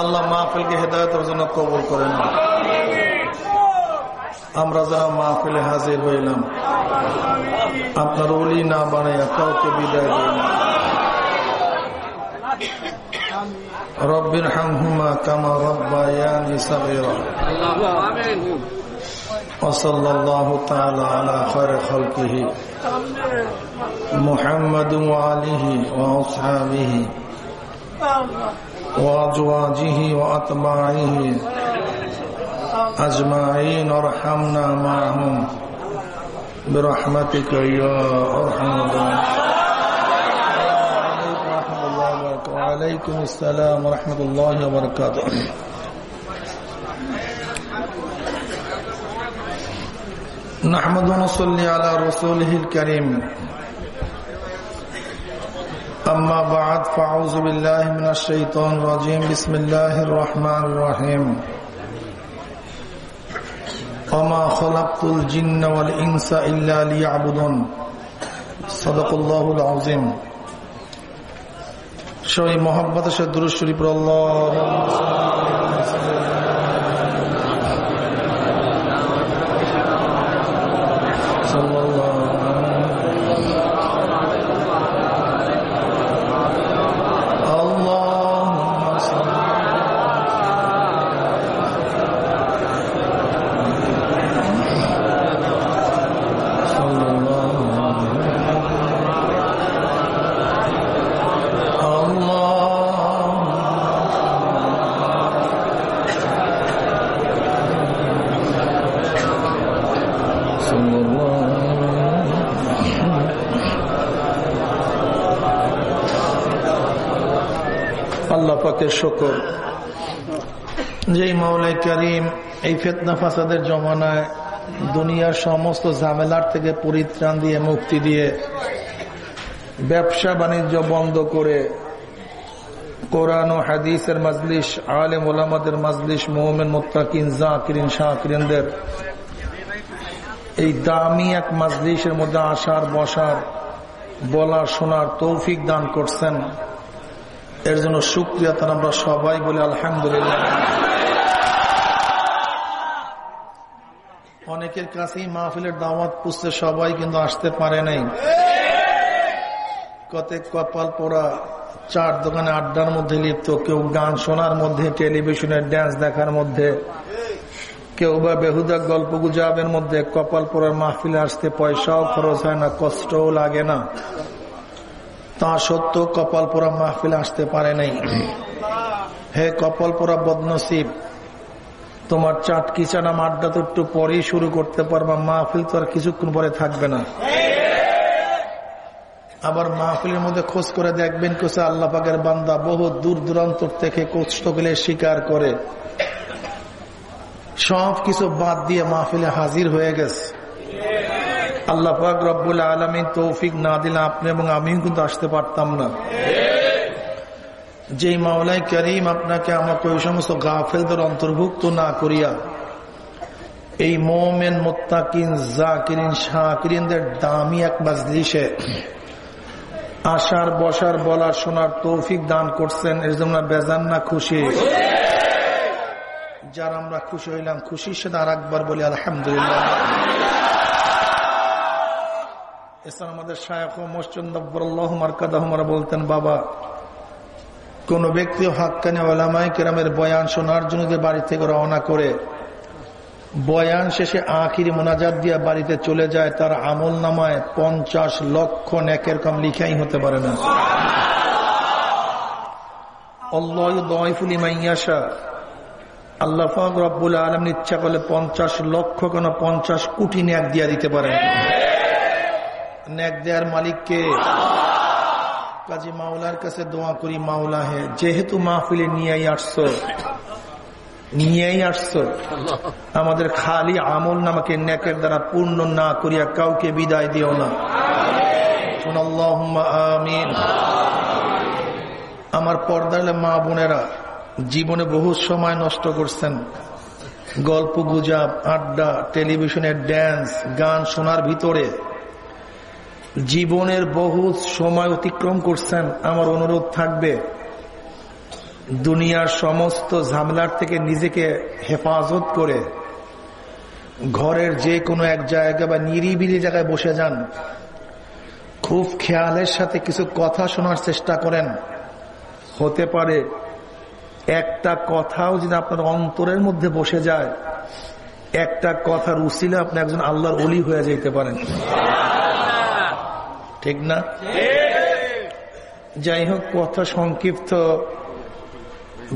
আল্লাহ মাহফিলকে হেদায়তের জন্য কবল করেন আমরা যারা মাহফিলে হাজির হইলাম আপনার অলি না বানাইয়া কাউকে বিদায় দিন রব্বির হামহুমা কামা রব্বায়ানি সাগীরা وصلى الله تعالى على خير خلقه محمد وآله وأصحابه وأزواجه وأتباعه أجمعين ارحمنا معهم. برحمتك يا أرحم الراحمين. وعليكم السلام ورحمة الله وبركاته. نحمد ونصلي على رسوله الكريم. أما بعد فأعوذ بالله من الشيطان الرجيم بسم الله الرحمن الرحيم وما خلقت الجن والإنس إلا ليعبدون صدق الله العظيم شوي محبت شدر الشريف الله শকর যেই মাওলাই করিম এই ফেতনা ফাসাদের জমানায় দুনিয়ার সমস্ত ঝামেলার থেকে পরিত্রাণ দিয়ে, মুক্তি দিয়ে ব্যবসা বাণিজ্য বন্ধ করে কোরআন ও হাদিসের মাজলিস আলেম ওলামাদের মাজলিস মোহামেন মোত্তাকিন, জাকিরিন শাহকিরিনদের এই দামি এক মাজলিসের মধ্যে আসার, বসার বলা শোনার তৌফিক দান করছেন। এর জন্য সুক্রিয়া তার আমরা সবাই বলি আলহামদুলিল্লাহ। অনেকের কাছেই মাহফিলের দাওয়াত পুষতে সবাই কিন্তু আসতে পারে নাই। কত কপাল পোড়া চার দোকানে আড্ডার মধ্যে লিপ্ত, কেউ গান শোনার মধ্যে টেলিভিশনের ড্যান্স দেখার মধ্যে, কেউ বা বেহুদা গল্প গুজাবের মধ্যে কপাল পোড়ার মাহফিলে আসতে পয়সাও খরচ হয় না, কষ্টও লাগে না। তা সত্ত্বেও কপাল পোড়া মাহফিলে আসতে পারে নাই। হে কপাল পোড়া বদনসিব তোমার চাটকি চানা আড্ডা তো একটু পরেই শুরু করতে পারবা মাহফিল তো আর কিছুক্ষণ পরে থাকবে না। আবার মাহফিলের মধ্যে খোঁজ করে দেখবেন কোসে আল্লাহ পাকের বান্দা বহু দূর দূরান্ত থেকে কষ্টগুলি স্বীকার করে। সব কিছু বাদ দিয়ে মাহফিলে হাজির হয়ে গেছে। আল্লাহ পাক রব্বুল আলমী তৌফিক না দিলে আপনি এবং আমিও কিন্তু আসতে পারতাম না। যেই মাওলাই করিম আপনাকে আমাকে ওই সমস্ত গাফেলদের অন্তর্ভুক্ত না করিয়া, এই মোমেন, মোত্তাকিন, জাকিরিন শাকিরিনদের দামি এক মাজলিসে আসার, বসার, বলার, শোনার তৌফিক দান করছেন, এর জন্য বেজান না খুশি। যার আমরা খুশি হইলাম খুশি সাথে আর একবার বলি আলহামদুলিল্লাহ। এছাড়া আমাদের শায়ক মোস্টন্দবরুল্লাহ মার্কাদাহমারা বলতেন, বাবা, কোন ব্যক্তি হাক্কানি ওলামাই কেরামের বয়ান শোনার জন্য যে বাড়ি থেকে রওনা করে, বয়ান শেষে আখিরি মোনাজাত দিয়ে বাড়িতে চলে যায়, তার আমল নামায় পঞ্চাশ লক্ষ নেকের কম লিখাই হতে পারে না। আল্লাহ রব্বুল আলম ইচ্ছা করলে পঞ্চাশ লক্ষ কেন পঞ্চাশ কোটি ন্যাক দিয়া দিতে পারেন। ন্যাক দেয়ার মালিককে। কাজী মাওলার কাছে দোয়া করি, মাওলা হে, যেহেতু মাহফিলে নিয়েই আসছো নিয়েই আসছো, আমাদের খালি আমল নামাকে ন্যাকের দ্বারা পূর্ণ না করিয়া কাউকে বিদায় দিও না। আমিন। আমার পর্দালে মা বোনেরা, জীবনে বহু সময় নষ্ট করছেন। গল্প গুজাব, আড্ডা, টেলিভিশনের ড্যান্স গান শোনার ভিতরে জীবনের বহু সময় অতিক্রম করছেন, আমার অনুরোধ থাকবে, দুনিয়ার সমস্ত ঝামেলার থেকে নিজেকে হেফাজত করে ঘরের যে কোনো এক জায়গা বা নিরিবিলি জায়গায় বসে যান। খুব খেয়ালের সাথে কিছু কথা শোনার চেষ্টা করেন। হতে পারে একটা কথাও যদি আপনার অন্তরের মধ্যে বসে যায়, একটা কথার উসিলে আপনি একজন আল্লাহর অলি হয়ে যেতে পারেন। ঠিক না? যাই হোক কথা সংক্ষিপ্ত।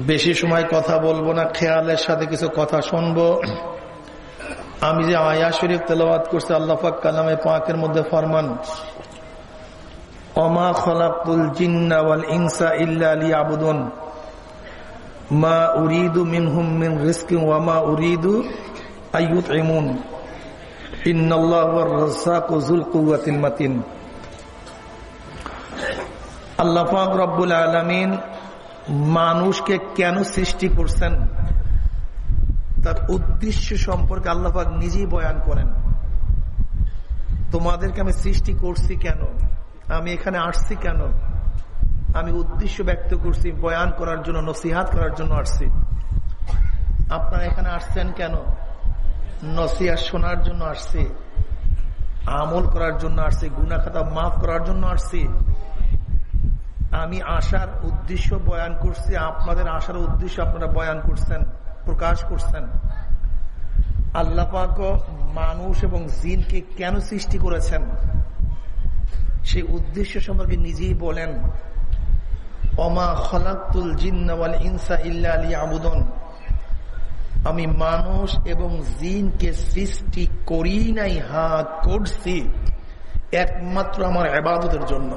বেশি সময় কথা বলব না খেয়ালের সাথে কিছু কথা শুনব। আমি যে আয়া শরীফ তেলাওয়াত করছি আল্লাহাক কালামে পাকের মধ্যে ফরমান অমা খলাকুল জিন্নাওয়াল ইনসা ইল্লা আলী আবুদন মা উরিদু মিনহুম মিন রিস্কিং ওয়ামা উরিদু আইয়ুত ইমুন ইন্নাল্লাহ রাজ্জাকু যুল কুওয়াতিল মাতিন। আল্লাহ রব্বুল আলামিন মানুষকে কেন সৃষ্টি করছেন? তার উদ্দেশ্য সম্পর্কে আল্লাহাক নিজেই বয়ান করেন। তোমাদেরকে আমি সৃষ্টি করছি কেন? আমি এখানে আসছি কেন? আমি উদ্দেশ্য ব্যক্ত করছি, বয়ান করার জন্য, নসিহাত করার জন্য আসছি। আপনারা এখানে আসছেন কেন? নসিহাত শোনার জন্য আসছি, আমল করার জন্য আসছি গুনা খাতা মাফ করার জন্য আসছি। আমি আসার উদ্দেশ্য বয়ান করছি, আপনাদের আসার উদ্দেশ্য আপনারা বয়ান করছেন, প্রকাশ করছেন। আল্লাহ পাক মানুষ এবং জিনকে কেন সৃষ্টি করেছেন? সেই উদ্দেশ্য সম্পর্কে নিজেই বলেন অমা খলাকুল জিন্নাওয়াল ইনসা ইল্লা আলী আবুদন আমি মানুষ এবং জিনকে সৃষ্টি করি নাই, হা করছি, একমাত্র আমার আবাদতের জন্য।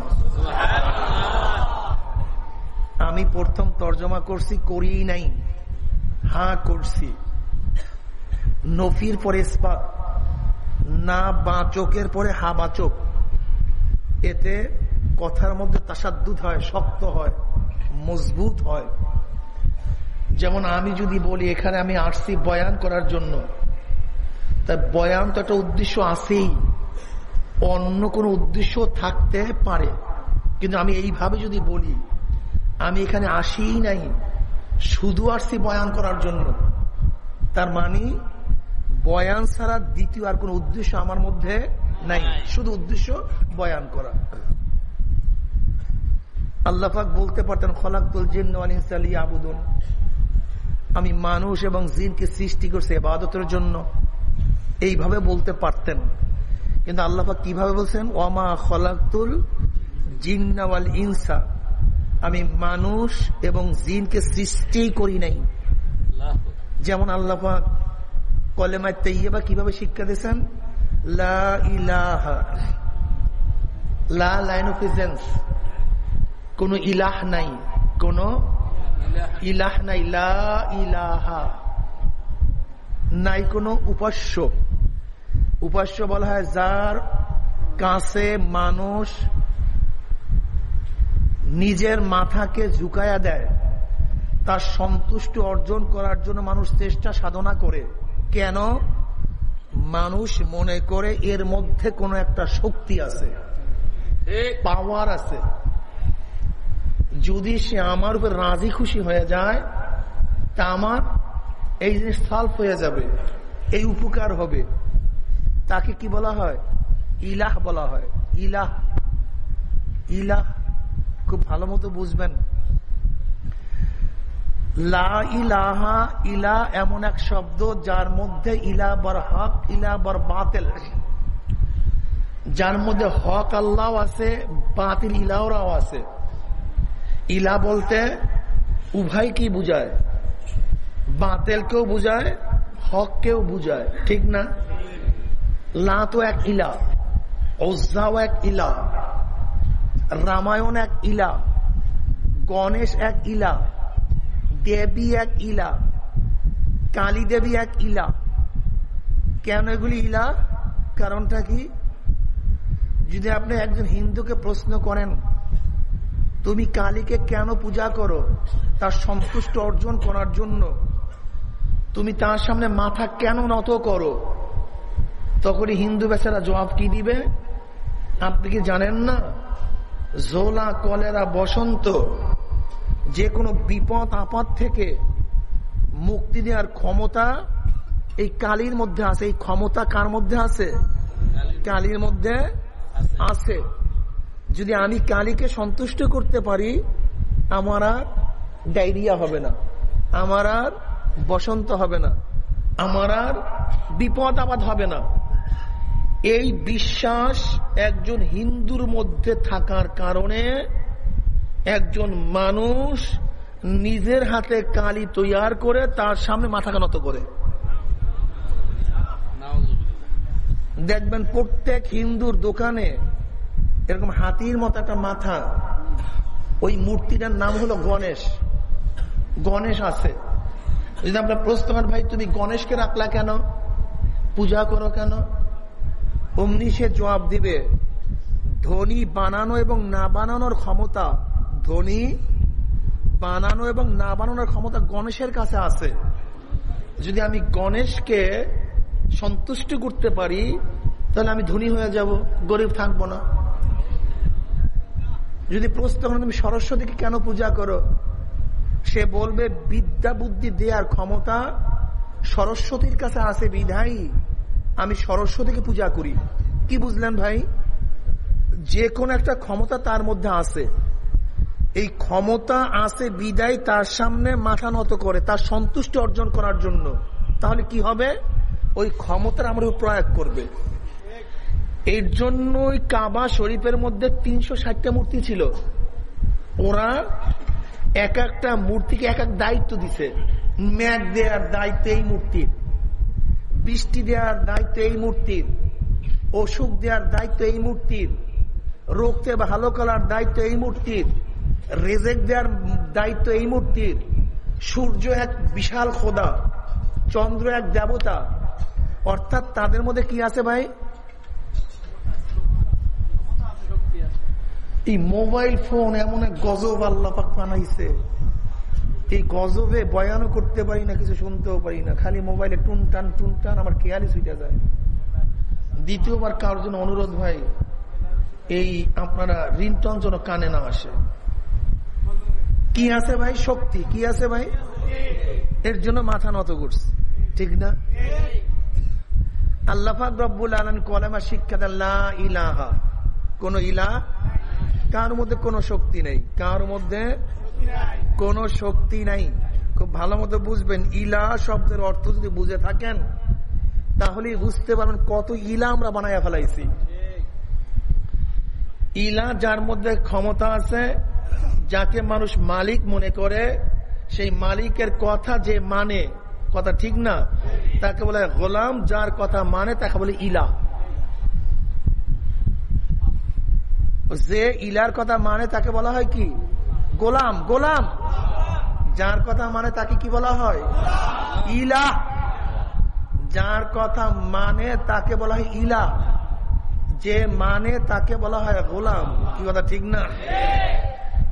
আমি প্রথম তর্জমা করছি করি নাই। হা, করছি। নফির পরে ইস্পাত, না বাচকের পরে হা বাচক এতে কথার মধ্যে তাসাদ্দুত হয়, শক্ত হয়, মজবুত হয়। যেমন আমি যদি বলি, এখানে আমি আসছি বয়ান করার জন্য। তাই বয়ান তো একটা উদ্দেশ্য আছেই। অন্য কোনো উদ্দেশ্য থাকতে পারে। কিন্তু আমি এইভাবে যদি বলি আমি এখানে আসিই নাই। শুধু আসছি বয়ান করার জন্য। তার মানে বয়ান ছাড়া দ্বিতীয় আর কোন উদ্দেশ্য আমার মধ্যে নাই। শুধু উদ্দেশ্য বয়ান করা। আল্লাহাক বলতে পারতেন খলাকুল জিন আবুদন আমি মানুষ এবং জিনকে সৃষ্টি করছি এবাদতের জন্য। এইভাবে বলতে পারতেন। কিন্তু আল্লাহাক কীভাবে বলছেন? ওমা খলাকুল জিন্নাওয়াল ইনসা। আমি মানুষ এবং জিনকে সৃষ্টি করি নাই। যেমন আল্লাহাক কলেমায় তেইবা কীভাবে শিক্ষা দিয়েছেন? লা ইলাহা লা লাইন কোন ইলাহ নাই। কোন ইলাহ নাই। লা ইলাহা। নাই কোন উপাস্য। উপাস্য বলা হয় যার কাছে মানুষ নিজের মাথাকে ঝুঁকায়া দেয়। তার সন্তুষ্টি অর্জন করার জন্য মানুষ চেষ্টা সাধনা করে। কেন? মানুষ মনে করে এর মধ্যে কোনো একটা শক্তি আছে। পাওয়ার আছে। যদি সে আমার উপর রাজি খুশি হয়ে যায়, তা আমার এই জিনিস সালফ হয়ে যাবে, এই উপকার হবে। তাকে কি বলা হয়? ইলাহ বলা হয়। ইলাহ। ইলাহ। খুব ভালো মতো বুঝবেন। লা ইলাহা ইলা এমন এক শব্দ যার মধ্যে ইলা বর হক, ইলা বর বাতেল। যার মধ্যে হক আল্লাহ আছে, বাতিল ইলাওরাও আছে। ইলা বলতে উভয় কি বুঝায়? বাতেল কেউ বুঝায়, হক কেউ বুঝায়, ঠিক না? লা তো এক ইলা ওজাও এক ইলা। রামায়ণ এক ইলা, গণেশ এক ইলা, দেবী এক ইলা, কালী দেবী এক ইলা। কেন এগুলি ইলা? কারণটা কি? যদি আপনি একজন হিন্দুকে প্রশ্ন করেন, তুমি কালীকে কেন পূজা করো? তার সন্তুষ্ট অর্জন করার জন্য? তুমি তার সামনে মাথা কেন নত করো? তখনই হিন্দু বেচারা জবাব কি দিবে? আপনি কি জানেন না? জোলা কলেরা বসন্ত যে কোনো বিপদ, আপদ থেকে মুক্তি দেওয়ার ক্ষমতা এই কালির মধ্যে আছে। এই ক্ষমতা কার মধ্যে আছে? কালির মধ্যে আছে। যদি আমি কালীকে সন্তুষ্ট করতে পারি, আমার আর ডায়রিয়া হবে না। আমার আর বসন্ত হবে না। আমার আর বিপদ আবাদ হবে না। এই বিশ্বাস একজন হিন্দুর মধ্যে থাকার কারণে একজন মানুষ নিজের হাতে কালি তৈয়ার করে তার সামনে মাথা নত করে। দেখবেন প্রত্যেক হিন্দুর দোকানে এরকম হাতির মতো একটা মাথা। ওই মূর্তিটার নাম হলো গণেশ। গণেশ আছে। যদি আপনার প্রশ্ন ভাই, তুমি গণেশকে রাখলা কেন? পূজা করো কেন? অমনি সে জবাব দিবে, ধনী বানানো এবং না বানানোর ক্ষমতা ধনী, বানানো এবং না বানানোর ক্ষমতা গণেশের কাছে আছে। যদি আমি গণেশকে সন্তুষ্ট করতে পারি, তাহলে আমি ধনী হয়ে যাব, গরিব থাকব না। যদি প্রশ্ন তুমি সরস্বতীকে কেন পূজা করো? সে বলবে, বিদ্যা বুদ্ধি দেওয়ার ক্ষমতা সরস্বতীর কাছে আছে বিধাই আমি সরস্বতীকে পূজা করি। কি বুঝলেন ভাই? যে কোন একটা ক্ষমতা তার মধ্যে আছে। এই ক্ষমতা আছে, বিদায় তার সামনে মাথা নত করে, তার সন্তুষ্টি অর্জন করার জন্য। তাহলে কি হবে? ওই ক্ষমতার আমরা প্রয়োগ করবে। এর জন্যই কাবা শরীফের মধ্যে তিনশো ষাটটা মূর্তি ছিল। ওরা এক একটা মূর্তিকে এক এক দায়িত্ব দিছে। ম্যাগ দেওয়ার দায়িত্ব এই মূর্তির। বৃষ্টি দেওয়ার দায়িত্ব এই মূর্তির, অসুখ দেওয়ার দায়িত্ব এই মূর্তির রোগকে ভালো করার দায়িত্ব এই মূর্তির, রেজেক দেওয়ার দায়িত্ব এই মূর্তির। সূর্য এক বিশাল খোদা, চন্দ্র এক দেবতা। অর্থাৎ তাদের মধ্যে কি আছে ভাই? এই মোবাইল ফোন এমন এক গজব আল্লাপাক বানাইছে। এই গজবে বয়ানও করতে পারি না, কিছু শুনতেও পারি না। খালি মোবাইলে টুনটান টুনটান, আমার খেয়ালি ছুটে যায়। দ্বিতীয়বার কারোর জন্য অনুরোধ ভাই, এই আপনারা রিংটন যেন কানে না আসে। কি আছে ভাই? শক্তি। কি আছে ভাই? এর জন্য মাথা নত করছে। ঠিক না? আল্লাহাক রব্বুল আলম কলেমা শিক্ষা ইলাহা। কোন ইলা কার মধ্যে কোনো শক্তি নেই। কার মধ্যে কোনো শক্তি নাই। খুব ভালো মতো বুঝবেন, ইলা শব্দের অর্থ যদি বুঝে থাকেন তাহলে বুঝতে পারবেন কত ইলা আমরা বানাইয়া ফেলাইছি। ইলা যার মধ্যে ক্ষমতা আছে, যাকে মানুষ মালিক মনে করে, সেই মালিকের কথা যে মানে কথা ঠিক না? তাকে বলে গোলাম, যার কথা মানে তাকে বলে ইলা। যে ইলার কথা মানে তাকে বলা হয় কি? গোলাম গোলাম। যার কথা মানে তাকে কি বলা হয়? ইলা যার কথা মানে তাকে বলা হয় ইলা যে মানে তাকে বলা হয় গোলাম। কি কথা, ঠিক না?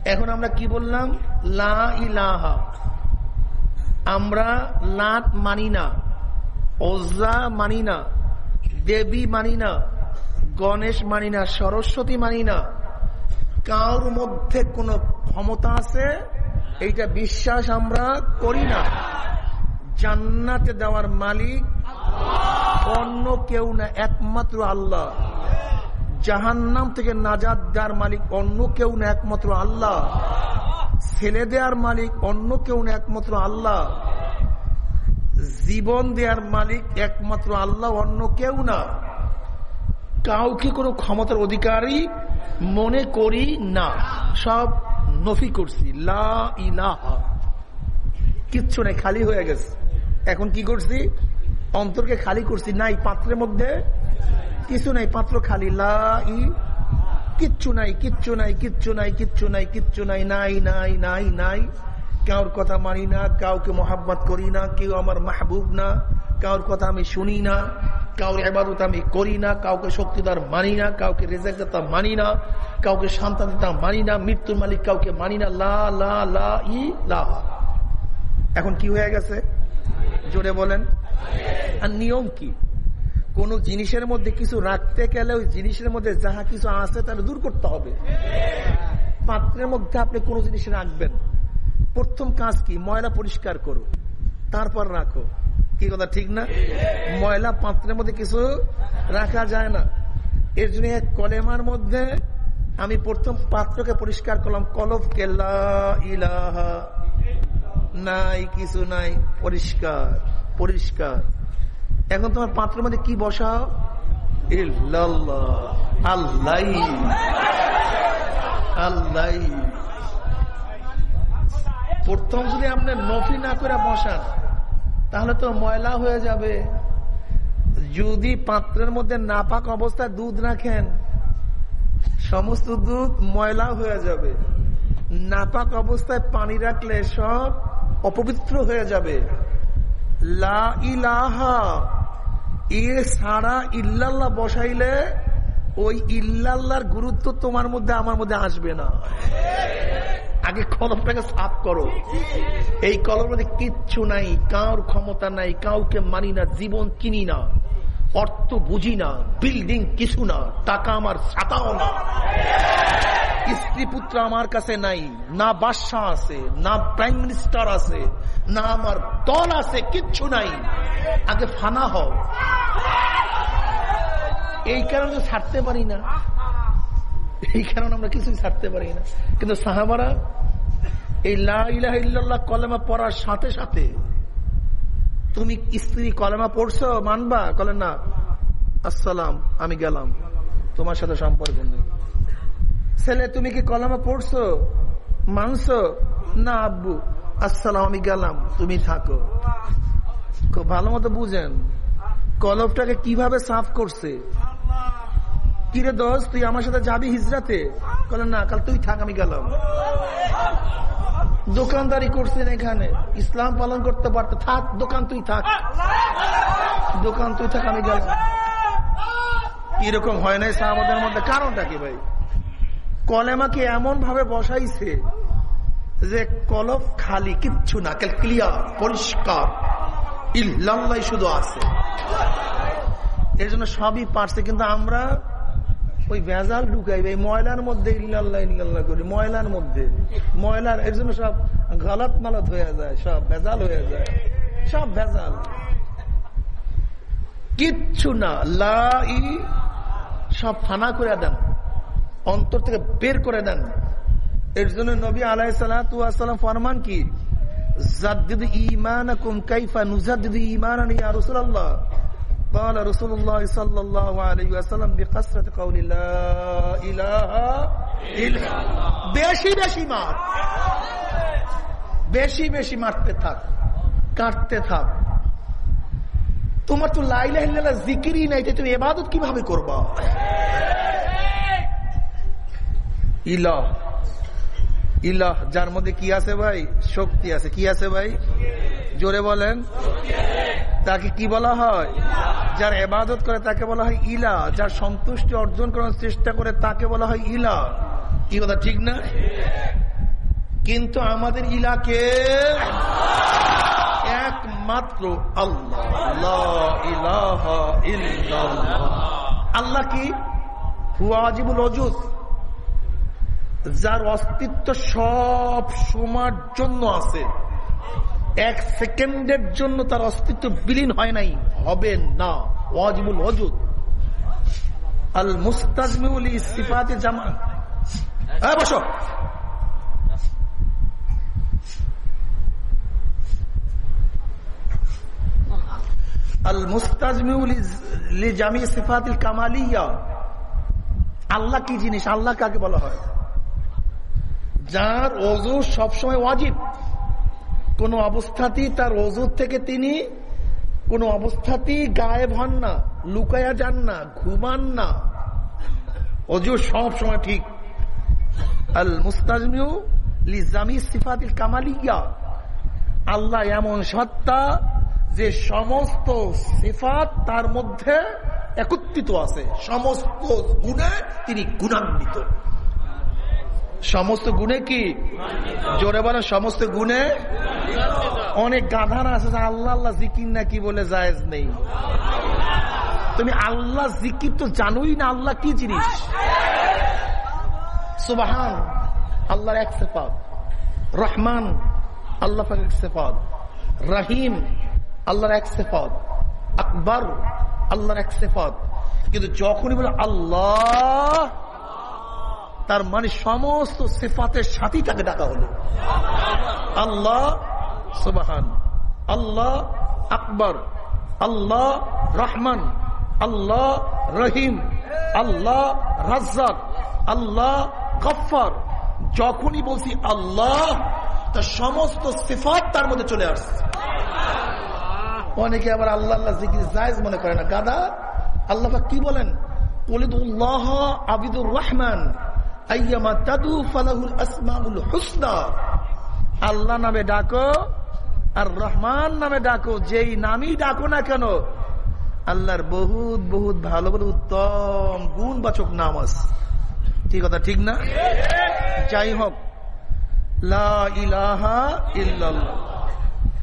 এখন আমরা কি বললাম? লা ইলাহা। আমরা লাত মানি না, ওজা মানি না, দেবী মানি না, গণেশ মানি না, সরস্বতী মানি না কার মধ্যে কোন ক্ষমতা আছে? এইটা বিশ্বাস আমরা করি না। জান্নাতে দেওয়ার মালিক অন্য কেউ না, একমাত্র আল্লাহ। জাহান্নাম থেকে নাজাদ দেওয়ার মালিক অন্য কেউ না, একমাত্র আল্লাহ। ছেলে দেওয়ার মালিক অন্য কেউ না, একমাত্র আল্লাহ। জীবন দেওয়ার মালিক একমাত্র আল্লাহ, অন্য কেউ না। কাউকে কোনো ক্ষমতার অধিকারী মনে করি না। সব নফি করছি। লা কিচ্ছু নাই, খালি হয়ে গেছে। এখন কি করছি? অন্তরকে খালি করছি। নাই পাত্রের মধ্যে কিছু নাই, পাত্র খালি। লা ই, কিচ্ছু নাই কিচ্ছু নাই কিচ্ছু নাই কিচ্ছু নাই কিচ্ছু নাই নাই নাই নাই নাই। কাউর কথা মানি না, কাউকে মোহাব্বত করি না, কেউ আমার মাহবুব না কাউর কথা আমি শুনি না। কাউর এবাদত আমি করি না, কাউকে শক্তিদার মানি না, কাউকে রেজাকদাতা মানি না, কাউকে সন্তানতা মানি না, মৃত্যুর মালিক কাউকে মানি না, লা লা লা, ই, লা এখন কি হয়ে গেছে? জোরে বলেন। আর নিয়ম কি? কোন জিনিসের মধ্যে কিছু রাখতে গেলে ওই জিনিসের মধ্যে যাহা কিছু আছে তাহলে দূর করতে হবে। পাত্রের মধ্যে আপনি কোনো জিনিস রাখবেন প্রথম কাজ কি? ময়লা পরিষ্কার করো। তারপর রাখো। কি কথা, ঠিক না? ময়লা পাত্রের মধ্যে কিছু রাখা যায় না। এর জন্য এক কলেমার মধ্যে আমি প্রথম পাত্রকে পরিষ্কার করলাম কলব কেল্লা ইলাহা নাই, কিছু নাই, পরিষ্কার পরিষ্কার। এখন তোমার পাত্রের মধ্যে কি বসাও? আল্লাহ। আল্লাহ। প্রথম যদি আপনি নফি না করে বসান তাহলে তো ময়লা হয়ে যাবে। যদি পাত্রের মধ্যে নাপাক অবস্থায় দুধ রাখেন, সমস্ত দুধ ময়লা হয়ে যাবে। নাপাক অবস্থায় পানি রাখলে সব অপবিত্র হয়ে যাবে। লা ইলাহা, এ সারা ইল্লাল্লাহ বসাইলে ওই ইল্লাল্লাহর গুরুত্ব তোমার মধ্যে, আমার মধ্যে আসবে না। আগে কলমটাকে সাফ করো। এই কলম মধ্যে কিচ্ছু নাই কার ক্ষমতা নাই, কাউকে মানি না, জীবন কিনি না, অর্থ বুঝি না, বিল্ডিং কিছু না, টাকা আমার ছাতাও না। স্ত্রী পুত্র আমার কাছে নাই, না বাদশাহ আছে, না প্রাইম মিনিস্টার আছে, না আমার দল আছে, কিচ্ছু নাই। আগে ফানা হও। এই কারণে তো ছাড়তে পারি না। এই কারণে আমরা কিছুই ছাড়তে পারি না। কিন্তু সাহাবারা এই লাহ কলেমা পড়ার সাথে সাথে তুমি স্ত্রী কলেমা পড়ছো, মানবা? কলে না, আসসালাম, আমি গেলাম। তোমার সাথে সম্পর্ক নেই। ছেলে, তুমি কি কলেমা পড়ছো? মানছো? না, আব্বু। আসসালাম, আমি গেলাম। তুমি থাকো। খুব ভালো মতো বুঝেন। কলবটাকে কীভাবে সাফ করছে? কিরে দোষ, তুই আমার সাথে যাবি হিজরাতে? কলে না, কাল তুই থাক, আমি গেলাম। দোকানদারি করছেন এখানে। ইসলাম পালন করতে পারতে। থাক, দোকান তুই থাক। দোকান তুই থাক, আমি গেলাম। এরকম হয় নাই সাহাবাদের মধ্যে। কারণটা কি ভাই? কলেমাকে এমন ভাবে বসাইছে যে কলব খালি কিচ্ছু না ক্লিয়ার, পরিষ্কার। ইল্লাই শুধু আছে। এর জন্য সবই পারছে, কিন্তু আমরা ওই ভেজাল ঢুকাই এই ময়লার মধ্যে ইল্লাল্লাহ ইল্লাল্লাহ করি, ময়লার মধ্যে। ময়লার এর জন্য সব গলত মালত হয়ে যায়, সব ভেজাল হয়ে যায়, সব ভেজাল। কিচ্ছু না লাই সব ফানা করে দেন, অন্তর থেকে বের করে দেন। এর জন্য নবী আলাই সালাম ফরমান কি? জাদ্দিদ ইমান কাইফা নুজাদ্দিদ ইমান ইয়া রাসূলুল্লাহ। قال رسول الله صلى الله عليه وسلم بقصرة قول لا إله إلا বেশি বেশি মার বেশি বেশি মারতে থাক কাটতে থাক তোমার তো লাইলা জিকিরই নাই তুমি এবাদত কিভাবে করবা ইলাহ ইলাহ, যার মধ্যে কি আছে ভাই? শক্তি আছে। কি আছে ভাই? জোরে বলেন। তাকে কি বলা হয়? যার এবাদত করে তাকে বলা হয় ইলা যার সন্তুষ্টি অর্জন করার চেষ্টা করে তাকে বলা হয় ইলা কি কথা, ঠিক না? কিন্তু আমাদের ইলাকে একমাত্র আল্লাহ। আল্লাহ কি? হুয়াজিবুল অজুদ যার অস্তিত্ব সব সময়ের জন্য আছে। এক সেকেন্ডের জন্য তার অস্তিত্ব বিলীন হয় নাই। হবে না। ওয়াজিবুল অজুদ আল মুস্তাজমিউল ইস্তিফাতে জামা। হ্যাঁ বসো। আল মুস্তাজমিউল জামি সিফাতিল কামালিয়া। আল্লাহ কি জিনিস? আল্লাহ কাকে বলা হয়। যার অজু সবসময় ওয়াজিব। কোন অবস্থাতেই তার অজুর থেকে তিনি কোন অবস্থাতেই গায়েব হন না, লুকায়া যান না, ঘুমান না। অজু সবসময় ঠিক। আল মুস্তাজমিউ লিজামি সিফাতিল কামালিয়া। আল্লাহ এমন সত্তা যে সমস্ত সিফাত তার মধ্যে একত্রিত আছে। সমস্ত গুণে তিনি গুণান্বিত। সমস্ত গুণে কি? জোরে বলে, সমস্ত গুণে? অনেক গাধার আছে আল্লাহ আল্লাহ জিকির না কি বলে জায়েজ নেই। তুমি আল্লাহ জিকির তো জানোই না, আল্লাহ কি জিনিস? সুবাহান, আল্লাহর এক সেপাত রহমান, আল্লাহ এক সেফাদ রাহিম, আল্লাহর এক সেফাদ আকবর, আল্লাহর এক সেফাদ কিন্তু যখনই বলে আল্লাহ তার মানে সমস্ত সেফাতের সাথেই তাকে ডাকা হলো। আল্লাহ, সুবাহান, আল্লাহ আকবর, আল্লাহ রহমান, আল্লাহ রহিম, আল্লাহ রাজ্জাক, আল্লাহ গফার যখনই বলছি আল্লাহ তার সমস্ত সিফাত তার মধ্যে চলে আসছে। অনেকে আবার আল্লাহ আল্লাহ জিকির জায়জ মনে করে না। গাদা, আল্লাহ কি বলেন? উল্লাহ আবিদুর রহমান। আল্লাহ নামে ডাকো, আর রহমান নামে ডাকো, যেই নামই ডাকো না কেন, আল্লাহর বহুত বহুত ভালো ভালো উত্তম গুণবাচক নাম আছে। ঠিক কথা, ঠিক না? যাই হোক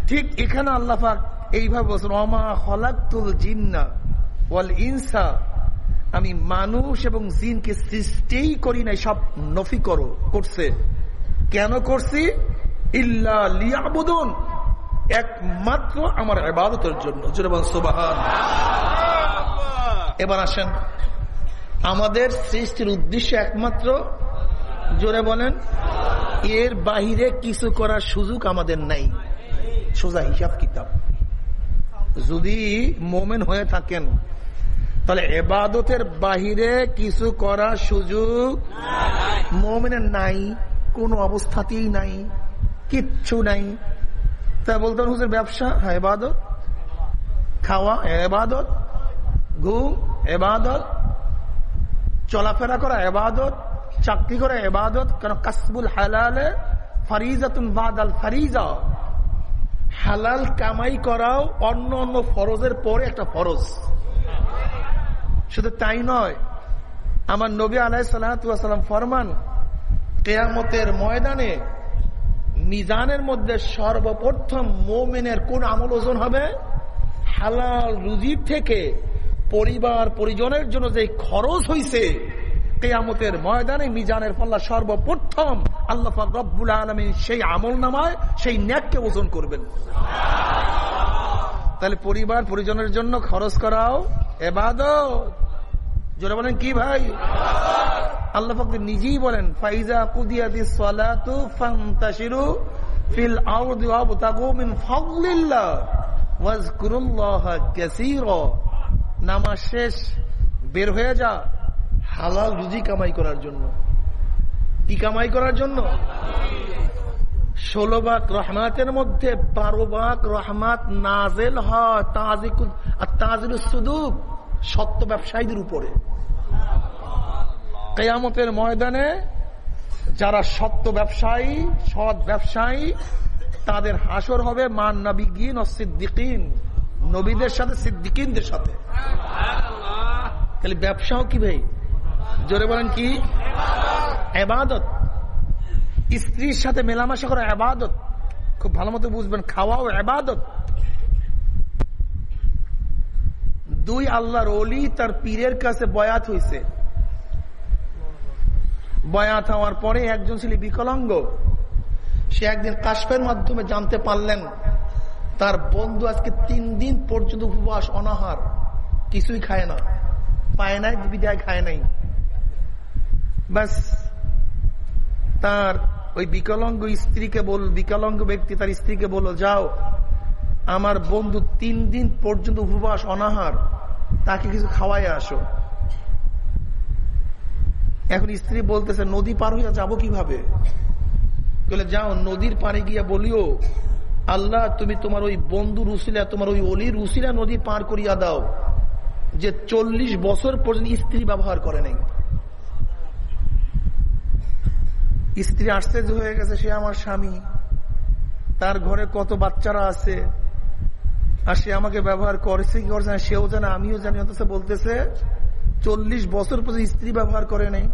ঠিক এখানে আল্লাহাক এইভাবে বলছেন অমা হলাকুল জিন্না ওয়াল ইনসা। আমি মানুষ এবং জিনকে সৃষ্টিই করি নাই, সব নফি করো, করছে। কেন করছি? ইল্লা লিয়াবুদুন। একমাত্র আমার এবাদতের জন্য। এবার আসেন। আমাদের সৃষ্টির উদ্দেশ্য একমাত্র, জোরে বলেন, এর বাহিরে কিছু করার সুযোগ আমাদের নাই। সোজা হিসাব কিতাব। যদি মোমেন হয়ে থাকেন তাহলে এবাদতের বাহিরে কিছু করার সুযোগ মোমেনের নাই, কোনো অবস্থাতেই নাই, কিচ্ছু নাই। তা বলতেন হুজুর, ব্যবসা হ্যাঁ এবাদত। খাওয়া, এবাদত। ঘুম, এবাদত। চলাফেরা করা, এবাদত। চাকরি করা, এবাদত। কেন? কাসবুল হালালে ফারিজাতুন বাদাল ফারিজা। হালাল কামাই করাও অন্য অন্য ফরজের পরে একটা ফরজ। শুধু তাই নয়, আমার নবী আলাই সাল্লাম ফরমান কেয়ামতের ময়দানে মিজানের মধ্যে সর্বপ্রথম মোমেনের কোন আমল ওজন হবে? হালাল রুজির থেকে পরিবার পরিজনের জন্য যে খরচ হইছে, কেয়ামতের ময়দানে মিজানের পাল্লা সর্বপ্রথম আল্লাহ রব্বুল আলমী সেই আমল নামায় সেই ন্যাককে ওজন করবেন। তাহলে পরিবার, পরিজনের জন্য খরচ করাও এবাদত। জোরে বলেন কি ভাই? আল্লাহ ফক্ত নিজেই বলেন, ফাইজা কুদিয়াতি সালাতু ফান্তাশিরু ফিল আরদি ওয়াবতাগু মিন ফাদলিল্লাহ ওয়াজকুরুল্লাহ কাসীরা। নামাজ শেষ, বের হয়ে যা, হালাল রুজি কামাই করার জন্য। কি কামাই করার জন্য? ষোলো বাক রহমাতের মধ্যে বারো বাক রহমাত নাজেল হয় তাজিল সুদুক সত্য ব্যবসায়ীদের উপরে। কেয়ামতের ময়দানে যারা সত্য ব্যবসায়ী, সৎ ব্যবসায়ী, তাদের হাসর হবে মান নবীন ও সিদ্দিকিন, নবীদের সাথে, সিদ্দিকিনদের সাথে। তাহলে ব্যবসাও কি ভাই? জোরে বলেন কি? এবাদত। স্ত্রীর সাথে মেলামেশা করা এবাদত খুব ভালো মতো বুঝবেন, খাওয়াও এবাদত দুই আল্লাহর অলি তার পীরের কাছে বয়াত হয়েছে বয়াত হওয়ার পরে একজন ছিল বিকলাঙ্গ, সে একদিন কাশফের মাধ্যমে জানতে পারলেন, তার বন্ধু আজকে তিন দিন পর্যন্ত উপবাস অনাহার, কিছুই খায় না। পায় নাই, বিদায় খায় নাই। ব্যাস, তার ওই বিকলাঙ্গ স্ত্রীকে বল, বিকলাঙ্গ ব্যক্তি তার স্ত্রীকে বলো, যাও, আমার বন্ধু তিন দিন পর্যন্ত উপবাস অনাহার, তাকে কিছু খাওয়াই আসো। এখন স্ত্রী বলতেছে, নদী পার হইয়া যাব কীভাবে? বলে যাও, নদীর পারে গিয়া বলিও, আল্লাহ, তুমি তোমার ওই বন্ধু রুসিলা তোমার ওই অলির রুসিলা নদী পার করিয়া দাও, যে চল্লিশ বছর পর্যন্ত স্ত্রী ব্যবহার করে নাই। স্ত্রী আশ্চর্য হয়ে গেছে, সে আমার স্বামী। তার ঘরে কত বাচ্চারা আছে, আর সে আমাকে ব্যবহার করেছে, কি করছে সেও জানে, আমিও জানি, অথচ বলতেছে, চল্লিশ বছর পর্যন্ত স্ত্রী ব্যবহার করে নেই।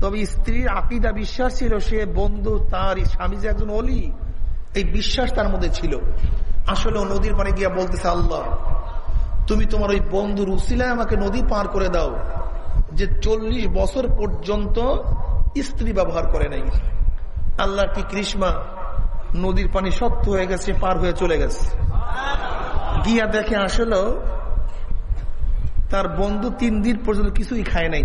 তবে স্ত্রীর আকিদা বিশ্বাস ছিল, সে বন্ধু, তার স্বামী যে একজন অলি, এই বিশ্বাস তার মধ্যে ছিল। আসলে নদীর পানে গিয়া বলতেছে, আল্লাহ, তুমি তোমার ওই বন্ধুর উসিলায় আমাকে নদী পার করে দাও, যে চল্লিশ বছর পর্যন্ত স্ত্রী ব্যবহার করে নাই। আল্লাহ কি কৃষ্মা নদীর পানি শক্ত হয়ে গেছে, পার হয়ে চলে গেছে। গিয়া দেখে আসলো, তার বন্ধু তিন দিন পর্যন্ত কিছুই খায় নাই।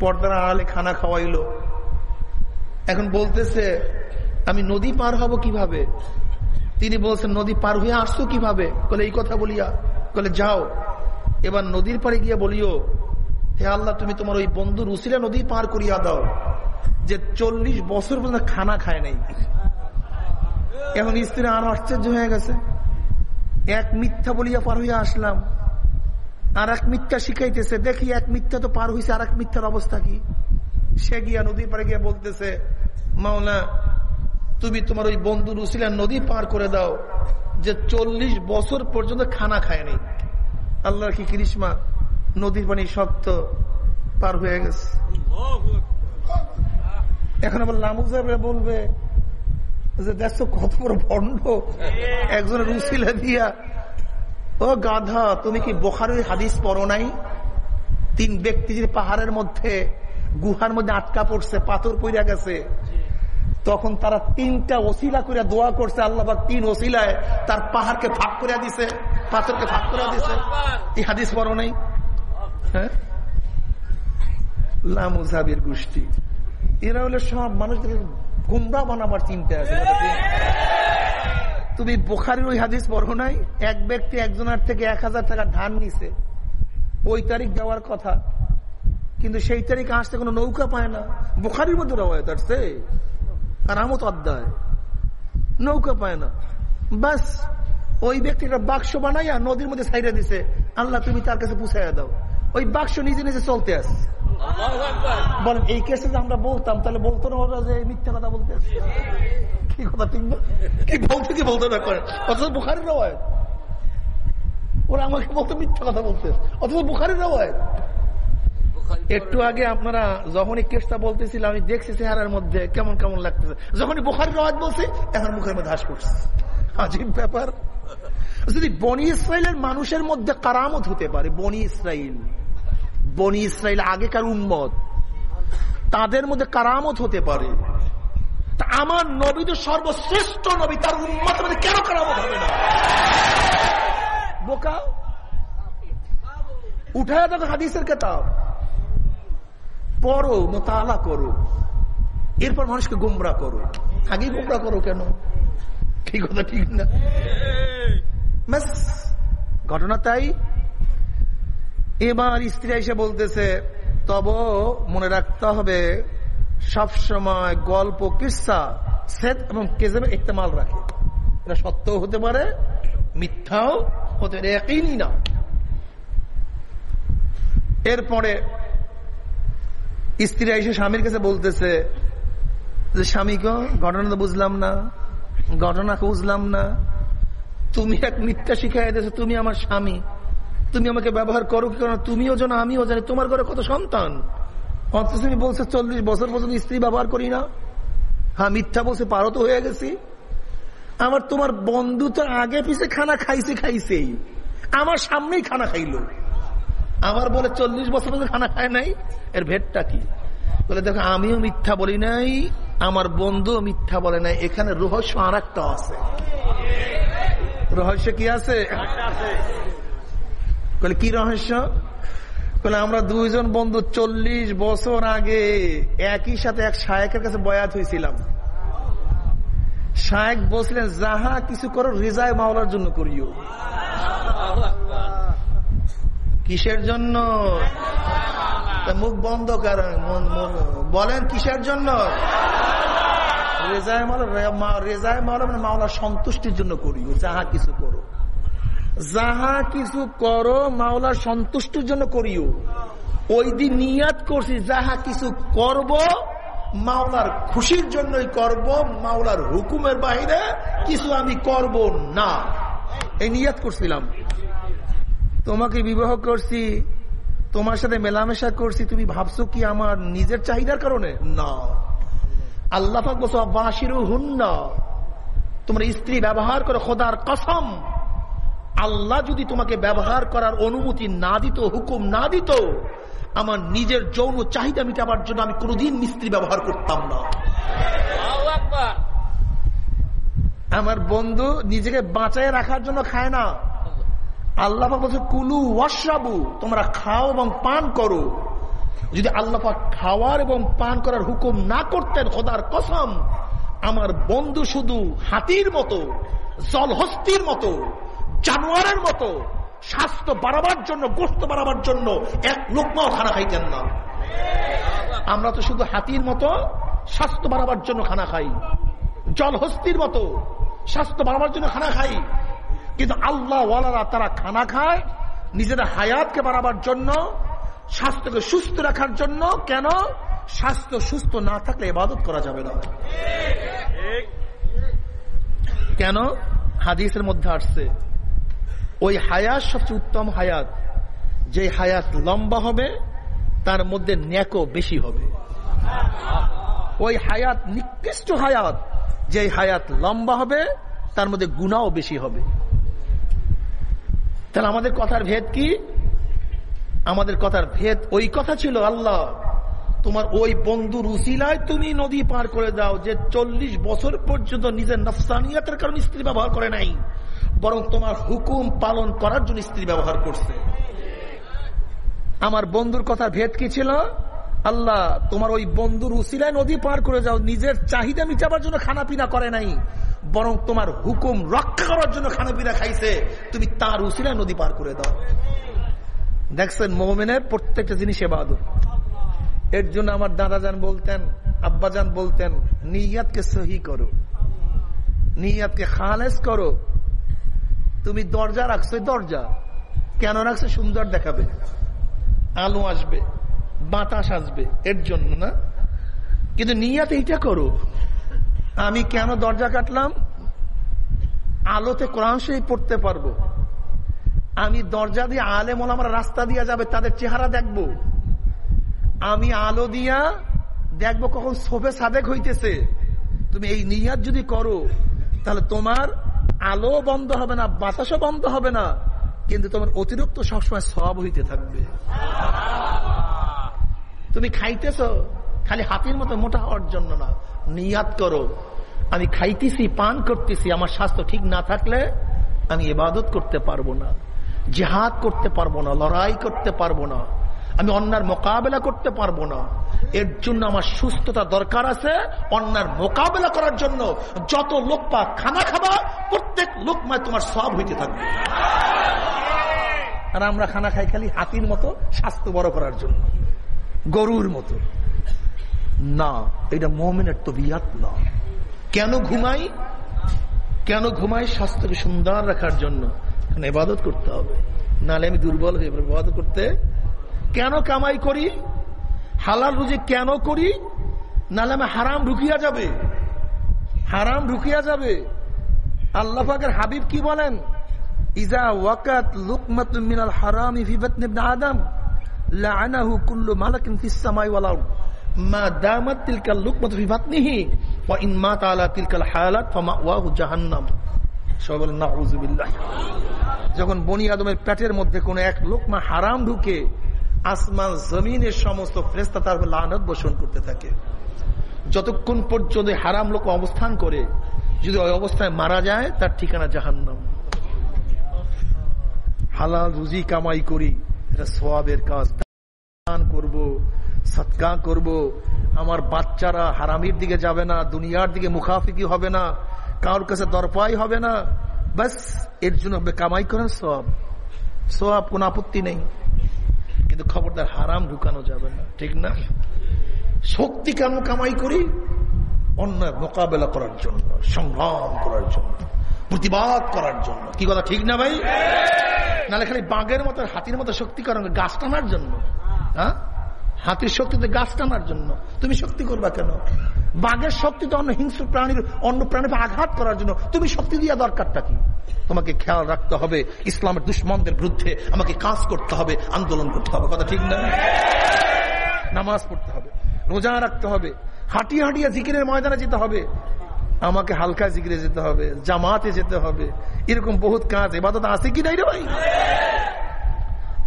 পর্দার আড়ালে খানা খাওয়াইলো। এখন বলতেছে, আমি নদী পার হব কীভাবে? তিনি বলছেন, নদী পার হয়ে আসছো কীভাবে? বলে, এই কথা বলিয়া। বলে, যাও। এবার নদীর পাড়ে গিয়ে বলিও, হে আল্লাহ, তুমি তোমার ওই বন্ধু রুসিলা নদী পার করিয়া দাও। যে চল্লিশ বছর পর্যন্ত খানা খায় নাই। এখন স্ত্রী আরও আশ্চর্য হয়ে গেছে। এক মিথ্যা বলিয়া পার হইয়া আসলাম। আর এক মিথ্যা শিখাইতেছে, দেখি এক মিথ্যা তো পার হয়েছে আর এক মিথ্যার অবস্থা কি? সে গিয়া নদীর পাড়ে গিয়া বলতেছে, মাওলা, তুমি তোমার ওই বন্ধু রুসিলা নদী পার করে দাও, যে চল্লিশ বছর পর্যন্ত খানা খায়নি আল্লাহর কি কৃষ্মা নদীর পানি শক্ত পার হয়ে গেছে। এখন আবার লামুজাবরা বলবে যে, দেখছ কত বড় ভণ্ড? একজন রুসিলা দিয়া। ও গাধা, তুমি কি বোখারের হাদিস পড়ো নাই? তিন ব্যক্তি যদি পাহাড়ের মধ্যে, গুহার মধ্যে আটকা পড়ছে, পাথর পইরা গেছে, তখন তারা তিনটা ওসিলা করে দোয়া করছে, আল্লাহ তিন ওসিলায় তার পাহাড়কে ভাগ করে দিছে, পাথরকে ভাগ করে দিছে। এই হাদিস পড়ো নাই? হ্যাঁ? লামুজাবির গোষ্ঠী। এরা হলে সব মানুষদের গুমরা বানাবার চিন্তা আছে। তুমি বোখারির ওই হাদিস পড়ো নাই? এক ব্যক্তি একজনের থেকে এক হাজার টাকা ধান নিছে। ওই তারিখ যাওয়ার কথা। কিন্তু সেই তারিখ আসতে কোনো নৌকা পায় না। বোখারির মধ্যে রওয়ায়ত আসছে। আর আমত অধ্যায়। নৌকা পায় না। বাস, ওই ব্যক্তিটা বাক্স বানাইয়া নদীর মধ্যে সাইডে দিছে। আল্লাহ, তুমি তার কাছে পুষাইয়া দাও। ওই বাক্স নিজে নিজে চলতে আস বলেন এই কেসে যে আমরা বলতাম তাহলে বলতো না ওরা যে মিথ্যা কথা বলতে কি কথা ঠিক না? কি বলতে কি বলতে না করে? অথচ বুখারির রওয়ায়ত। ওরা আমাকে বলতো মিথ্যা কথা বলতে অথচ বুখারির রওয়ায়ত। একটু আগে আপনারা যখনই কেসটা বলতেছিলাম আমি দেখছি চেহারার মধ্যে কেমন কেমন লাগতেছে। যখনই বুখারির রওয়ায়ত বলছে এখন মুখের মধ্যে হাস করছে। আজীব ব্যাপার। যদি বনি ইসরায়েলের মানুষের মধ্যে কারামত হতে পারে, বনি ইসরায়েল বনি ইসরায়েল আগেকার উন্মত তাদের মধ্যে কারামত হতে পারে। আমার নবী তো সর্বশ্রেষ্ঠ নবী, তার উন্মত মধ্যে কেন কারামত হবে না? বোকা। উঠায় দেখো হাদিসের কেতাব। পড়ো, মোতালা করো। এরপর মানুষকে গুমরা করো। আগে গুমরা করো কেন? ঠিক কথা, ঠিক না? ঘটনা তাই। এবার স্ত্রী এসে বলতেছে, তব মনে রাখতে হবে সব সময় গল্প, কিসা, সেদ এবং কেজেবে ইস্তেমাল রাখে। এটা সত্য হতে পারে, মিথ্যাও হতে পারে, একই না। এরপরে স্ত্রী এসে স্বামীর কাছে বলতেছে, যে স্বামী ঘটনা তো বুঝলাম না ঘটনা বুঝলাম না তুমি এক মিথ্যা শিখাই দিয়েছ, তুমি আমার স্বামী। তুমি আমাকে ব্যবহার করো কি কারণ তুমিও জানো, আমিও জানি, তোমার ঘরে কত সন্তান। অথচ তুমি বলছো, চল্লিশ বছর পর্যন্ত স্ত্রী ব্যবহার করি না। হ্যাঁ মিথ্যা বলছে, পারো তো হয়ে গেছি। আমার তোমার বন্ধু তো আগে পিছে খানা খাইছে, খাইছেই। আমার সামনেই খানা খাইলো। আমার বলে, চল্লিশ বছর পর্যন্ত খানা খায় নাই, এর ভেটটা কি? বলে, দেখো, আমিও মিথ্যা বলি নাই, আমার বন্ধুও মিথ্যা বলে নাই, এখানে রহস্য আর আছে। রহস্য কি আছে? কি রহস্য? আমরা দুইজন বন্ধু চল্লিশ বছর আগে একই সাথে এক শায়কের কাছে বয়াত হয়েছিলাম শায়েক বসলেন যাহা কিছু করো রেজায় মাওলার জন্য করিও। কিসের জন্য? মুখ বন্ধ করেন বলেন কিসের জন্য? মাওলা মাওলা সন্তুষ্টির জন্য যাহা কিছু করো। যাহা কিছু করো মাওলার সন্তুষ্টির জন্য করিও। ওই দিন নিয়াত করছি, যাহা কিছু করব মাওলার খুশির জন্যই করব, মাওলার হুকুমের বাহিরে কিছু আমি করব না। এই নিয়াত করছিলাম। তোমাকে বিবাহ করছি, তোমার সাথে মেলামেশা করছি, তুমি ভাবছ কি আমার নিজের চাহিদার কারণে? না। আল্লাহ বাসিরু হুন্ন। তোমার স্ত্রী ব্যবহার করে খোদার কসম। আল্লাহ যদি তোমাকে ব্যবহার করার অনুমতি না দিত হুকুম না দিত আমার নিজের যৌন চাহিদা মিটাবার জন্য আমি কোনোদিন মিস্ত্রি ব্যবহার করতাম না। আমার বন্ধু নিজেকে বাঁচায় রাখার জন্য খায় না। আল্লাহ বলছে কুলু ওয়াসাবু তোমরা খাও এবং পান করো। যদি আল্লাহ খাওয়ার এবং পান করার হুকুম না করতেন, খোদার কসম, আমার বন্ধু শুধু হাতির মতো, জলহস্তির মতো, জানোয়ারের মতো, স্বাস্থ্য বাড়াবার জন্য, গোস্ত বাড়াবার জন্য এক লোকমাও খানা খাইতেন না। আমরা তো শুধু হাতির মতো, স্বাস্থ্য বাড়াবার জন্য খানা খাই। জলহস্তির মতো, স্বাস্থ্য বাড়াবার জন্য খানা খাই। কিন্তু আল্লাহ তারা খানা খায়, নিজেদের হায়াতকে বাড়াবার জন্য স্বাস্থ্যকে সুস্থ রাখার জন্য কেন স্বাস্থ্য সুস্থ না থাকলে ইবাদত করা যাবে না? কেন? হাদিসের মধ্যে আসছে, ওই হায়াত সবচেয়ে উত্তম হায়াত, যে হায়াত লম্বা হবে, তার মধ্যে ন্যাকও বেশি হবে। ওই হায়াত নিকৃষ্ট হায়াত, যে হায়াত লম্বা হবে, তার মধ্যে গুণাও বেশি হবে। তাহলে আমাদের কথার ভেদ কি? আমাদের কথার ভেদ ওই কথা ছিল, আল্লাহ, তোমার ওই বন্ধুর উসিলায় তুমি নদী পার করে দাও যে চল্লিশ বছর পর্যন্ত নিজের নফসানিয়াতের কারণে স্ত্রী ব্যবহার করে নাই, বরং তোমার হুকুম পালন করার জন্য স্ত্রী ব্যবহার করছে। আমার বন্ধুর কথা ভেদ কি ছিল? আল্লাহ, তোমার ওই বন্ধুর উসিলায় নদী পার করে যাও নিজের চাহিদা মিটাবার জন্য খানা পিনা করে নাই, বরং তোমার হুকুম রক্ষা করার জন্য খানা পিনা খাইছে, তুমি তার উসিলায় নদী পার করে দাও। দেখছেন মোমেনের প্রত্যেকটা জিনিস এবাদত। এর জন্য আমার দাদা যান বলতেন, আব্বাজান বলতেন, নিয়াতকে সহি করো। নিয়াতকে খালেস করো। তুমি দরজা রাখছো দরজা। কেন রাখছো? সুন্দর দেখাবে। আলো আসবে, বাতাস আসবে, এর জন্য না? কিন্তু নিয়াত এইটা করো। আমি কেন দরজা কাটলাম? আলোতে কোরআন শরীফ পড়তে পারব। আমি দরজা দিয়ে আলে মোলামারা রাস্তা দিয়া যাবে, তাদের চেহারা দেখব। আমি আলো দিয়া দেখব কখন শোভে সাদেক হইতেছে। তুমি এই নিয়াত যদি করো, তাহলে তোমার আলো বন্ধ হবে না, বাতাসও বন্ধ হবে না, কিন্তু তোমার অতিরিক্ত সবসময় সব হইতে থাকবে। তুমি খাইতেছ, খালি হাতির মতো মোটা হওয়ার জন্য না। নিয়াত করো। আমি খাইতেছি, পান করতেছি, আমার স্বাস্থ্য ঠিক না থাকলে আমি ইবাদত করতে পারব না। জেহাদ করতে পারব না, লড়াই করতে পারব না, আমি অন্যার মোকাবেলা করতে পারব না। এর জন্য আমার সুস্থতা দরকার আছে, অন্যার মোকাবেলা করার জন্য যত লোক পা খানা খাবা, প্রত্যেক লোকমায় তোমার সব হইতে থাকবে। আর আমরা খানা খাই খালি হাতির মতো, স্বাস্থ্য বড় করার জন্য, গরুর মতো। না, এটা মোমেনের তবিয়াত না। কেন ঘুমাই? কেন ঘুমাই? স্বাস্থ্যকে সুন্দর রাখার জন্য। এবাদত করতে হবে। নালে আমি দুর্বল হয়ে ইবাদত করতে কেন কামাই করি? হালাল রুজি কেন করি? নালে আমি হারাম ঢুকিয়া যাবে। হারাম ঢুকিয়া যাবে। আল্লাহ হাবিব কি বলেন? ইজা মিনাল মা তিলকাল আলা তিলকাল হালাত জাহান্নাম। সবাই বলেন নাউযুবিল্লাহ যখন বনি আদমের পেটের মধ্যে কোন এক লোকমা হারাম ঢুকে আসমান জমিনের সমস্ত ফ্রেস্তা তার লানত বসন করতে থাকে। যতক্ষণ পর্যন্ত হারাম লোক অবস্থান করে, যদি ওই অবস্থায় মারা যায়, তার ঠিকানা জাহান্নাম। হালাল রুজি কামাই করি, এটা সোয়াবের কাজ। দান করব সৎকা করব। আমার বাচ্চারা হারামির দিকে যাবে না, দুনিয়ার দিকে মুখাফিকি হবে না। কারোর কাছে দরপাই হবে না। বাসের জন্য কামাই করেন সব। সব কোন আপত্তি নেই। কিন্তু খবরদার হারাম ঢুকানো যাবে না ঠিক না? শক্তি কেন কামাই করি? অন্যায় মোকাবেলা করার জন্য সংগ্রাম করার জন্য প্রতিবাদ করার জন্য। কি কথা ঠিক না ভাই? নাহলে খালি বাঘের মতো হাতির মতো শক্তি করার গাছ টানার জন্য। হ্যাঁ? হাতির শক্তিতে গাছ টানার জন্য। তুমি শক্তি করবা কেন? বাঘের শক্তি তো অন্য হিংস্র প্রাণীর, অন্য প্রাণীর আঘাত করার জন্য। তুমি শক্তি দিয়া দরকারটা কি? তোমাকে খেয়াল রাখতে হবে, ইসলামের দুশ্মনদের বিরুদ্ধে আমাকে কাজ করতে হবে, আন্দোলন করতে হবে। কথা ঠিক না? নামাজ পড়তে হবে, রোজা রাখতে হবে, হাঁটিয়ে হাঁটিয়ে জিকিরের ময়দানে যেতে হবে, আমাকে হালকা জিকিরে যেতে হবে, জামাতে যেতে হবে। এরকম বহুত কাজ, এবাদত আছে কি নাই রে ভাই?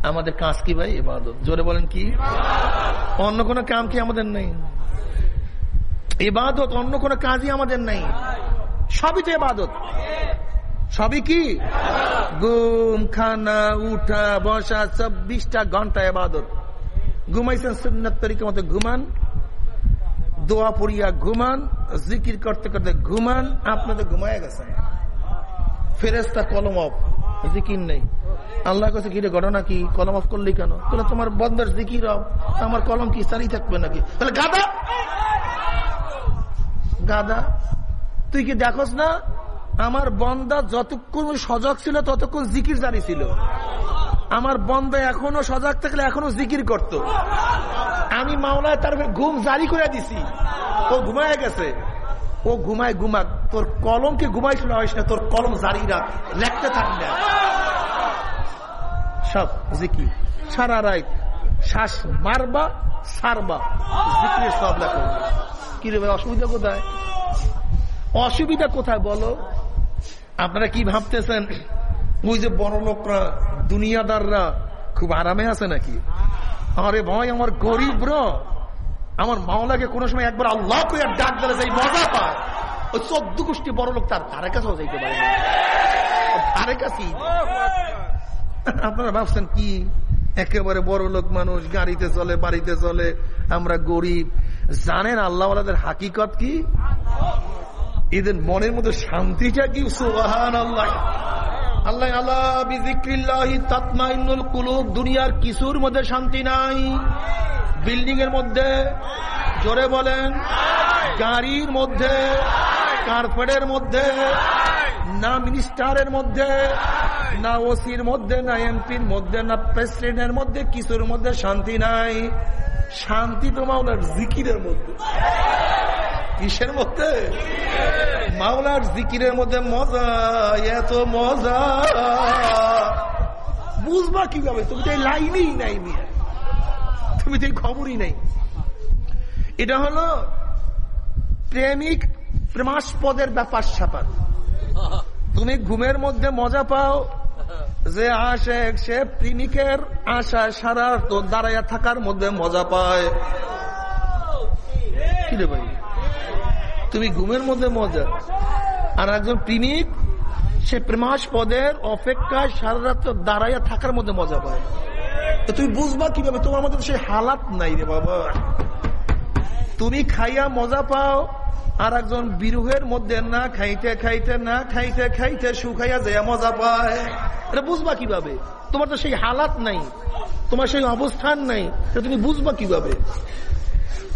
আমাদের কাজ কি ভাই? এবাদত জোরে বলেন কি? অন্য কোনো কাম কি আমাদের নেই? এবাদত অন্য কোনো কাজই আমাদের নেই। সবই তো এবাদত সবই কি? ঘুম, খানা, উঠা, বসা, চব্বিশটা ঘণ্টা এবাদত ঘুমাইছেন সুন্নত তরিকা মতো ঘুমান। দোয়া পড়িয়া ঘুমান। জিকির করতে করতে ঘুমান। আপনাদের ঘুমায় গেছেন। ফেরেস্তা কলম অফ। জিকির নেই। আল্লাহ কাছে ঘিরে ঘটনা কি? কলম অফ করলি কেন? তাহলে তোমার বন্দার জিকির আমার কলম কি? সারি থাকবে নাকি? তাহলে গাদা? গাদা? তুই কি দেখোস না? আমার বন্দা যতক্ষণ সজাগ ছিল, ততক্ষণ জিকির জারি ছিল। আমার বন্দা এখনও সজাগ থাকলে এখনও জিকির করত। আমি মাওলায় তার ঘুম জারি করে দিছি। ও ঘুমায় গেছে। ও ঘুমায় ঘুমাক, তোর কলমকে ঘুমাইছিল হইস না তোর কলম জারি রাখ, লেখতে থাকবে সব জিকির। সারা রাত শ্বাস মারবা, সারবা, জিকিরের সব লেখো। কি রে ভাই, অসুবিধা কোথায়? অসুবিধা কোথায় বলো? আপনারা কি ভাবতেছেন, ওই যে বড় লোকরা দুনিয়াদাররা খুব আরামে আছে নাকি? আরে ভাই, আমার গরিব র আমার মাওলাকে কোনো সময় একবার আল্লাহ করে ডাক দিলে যাই মজা পায়। ওই চোদ্দ গোষ্ঠী বড় লোক, তার ধারে কাছেও যাইতে পারে ধারে কাছে আপনারা ভাবছেন কি? একেবারে বড় লোক মানুষ, গাড়িতে চলে, বাড়িতে চলে, আমরা গরিব। জানেন আল্লাহ হাকিকত কি? এদের মনের মধ্যে শান্তিটা কি? আল্লাহ আল্লাহ আল্লাহ দুনিয়ার কিছুর মধ্যে শান্তি নাই। বিল্ডিং এর মধ্যে, জোরে বলেন, গাড়ির মধ্যে, কার্পেটের মধ্যে, না মিনিস্টারের মধ্যে, না ওসির মধ্যে, না এমপির মধ্যে, না প্রেসিডেন্টের মধ্যে, কিছুর মধ্যে শান্তি নাই। শান্তি তো মাওলার জিকিরের মধ্যে। কিসের মধ্যে? মাওলার জিকিরের মধ্যে মজা, এত মজা। বুঝবা কীভাবে? তুমি তো লাইনেই নাই মিয়া। তুমি তো খবরই নেই। এটা হলো প্রেমিক প্রেমাস্পদের ব্যাপার স্যাপার। তুমি ঘুমের মধ্যে মজা পাও, যে আসে সে প্রেমিকের আশা সারা তো দাঁড়াইয়া থাকার মধ্যে মজা পায়। ভাই? তুমি ঘুমের মধ্যে মজা। আর একজন প্রেমিক, সে প্রেমাস্পদের অপেক্ষায় সারা রাত দাঁড়াইয়া থাকার মধ্যে মজা পায়। তো তুমি বুঝবা কীভাবে? তোমার মধ্যে সেই হালাত নাই রে বাবা। তুমি খাইয়া মজা পাও আর একজন বিরুহের মধ্যে না খাইতে খাইতে, না খাইতে খাইতে শুকাইয়া যায় মজা পায়। বুঝবা কীভাবে? তোমার তো সেই হালাত নাই, তোমার সেই অবস্থান নাই তুমি বুঝবা কীভাবে?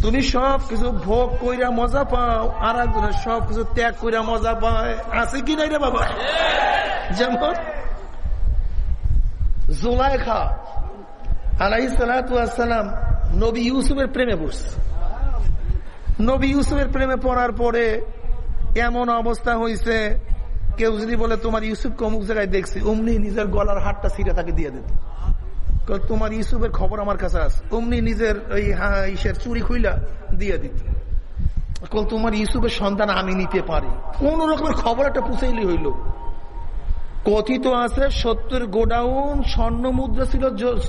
তুমি সব কিছু ভোগ কইরা মজা পাও আর একজনের সব কিছু ত্যাগ কইরা মজা পায়। আছে কি নাই রে বাবা? যেমন জোলাইখা আলাই সালাম নবী ইউসুফের প্রেমে পড়ছে। নবী ইউসুফের প্রেমে পড়ার পরে এমন অবস্থা হয়েছে কেউ যদি বলে, তোমার ইউসুফ অমুক জায়গায় দেখছি। অমনি নিজের গলার হাটটা ছিঁড়ে তাকে দিয়ে দিত। তোমার ইউসুফের খবর আমার কাছে আছে। অমনি নিজের ওই ইসের চুরি খুইলা দিয়ে দিত। তোমার ইউসুফের সন্তান আমি নিতে পারি। কোন রকমের খবর একটা পুষাইলি হইল। কথিত আছে সত্তর গোডাউন, স্বর্ণ মুদ্রা ছিল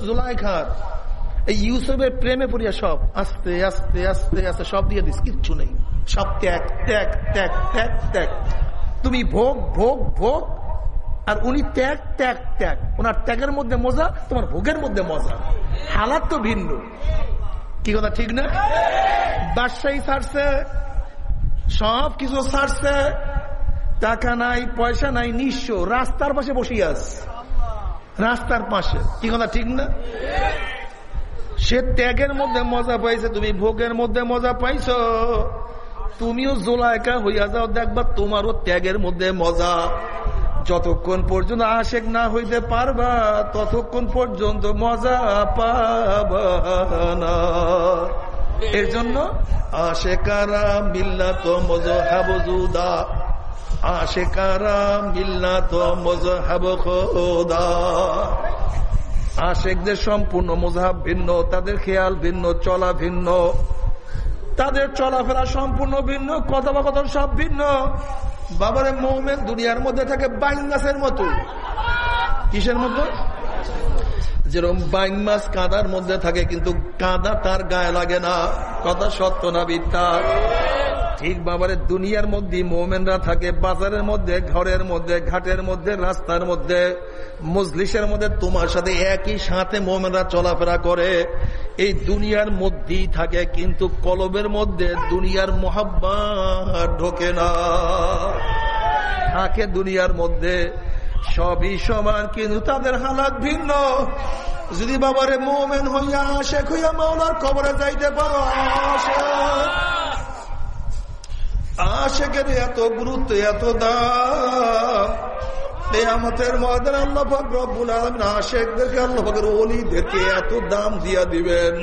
জোলাইখার। এই ইউসুফের প্রেমে পড়িয়া সব, আস্তে আস্তে আস্তে আস্তে সব দিয়ে দিস, কিচ্ছু নেই। সব ত্যাগ ত্যাগ ত্যাগ ত্যাগ ত্যাগ। তুমি ভোগ ভোগ ভোগ, আর উনি ত্যাগ ত্যাগ ত্যাগ। ওনার ত্যাগের মধ্যে মজা, তোমার ভোগের মধ্যে মজা। হালাত তো ভিন্ন। কি কথা, ঠিক না? বাদশাহী ছাড়ছে সব কিছু ছাড়ছে টাকা নাই, পয়সা নাই, নিঃস্ব, রাস্তার পাশে বসে আস রাস্তার পাশে। কি কথা, ঠিক না? সে ত্যাগের মধ্যে মজা পাইছে, তুমি ভোগের মধ্যে মজা পাইছ। তুমিও জোলায়কা হইয়া যাও, দেখবা তোমারও ত্যাগের মধ্যে মজা। যতক্ষণ পর্যন্ত আশেক না হইতে পারবা, ততক্ষণ পর্যন্ত মজা পাবা না। এর জন্য আশেকারা মিল্লা তো মজহাবুদা আশেকারা মিল্লা তো মজহাব খোদা। আশেকদের সম্পূর্ণ মজাহাব ভিন্ন, তাদের খেয়াল ভিন্ন, চলা ভিন্ন। তাদের চলাফেরা সম্পূর্ণ ভিন্ন, কথোপকথন সব ভিন্ন। বাবারে, মৌমেন দুনিয়ার মধ্যে থাকে বাইং গাছের মতো। কিসের মতো? যেরকম বাইং মাছ কাদার মধ্যে থাকে, কিন্তু কাদা তার গায়ে লাগে না। কথা সত্য না বিদ্যা ঠিক বাবারে, দুনিয়ার মধ্যে মোমেনরা থাকে, বাজারের মধ্যে, ঘরের মধ্যে, ঘাটের মধ্যে, রাস্তার মধ্যে। মজলিসের মধ্যে তোমার সাথে একই সাথে মোমেনরা চলাফেরা করে। এই দুনিয়ার মধ্যেই থাকে, কিন্তু কলবের মধ্যে দুনিয়ার মহাব্বা ঢোকে না। থাকে দুনিয়ার মধ্যে। সবই সমান, কিন্তু তাদের হালাত ভিন্ন। যদি বাবারে মোমেন হইয়া শেখ হইয়া মাওলার কবরে যাইতে পারো আশেকের এত গুরুত্ব, এত দাম। কেয়ামতের ময়দান আল্লাহ পাক রব্বুল আলমিন আশেকদেরকে আল্লাহ পাকের অলিদেরকে এত দাম দিয়া দিবেন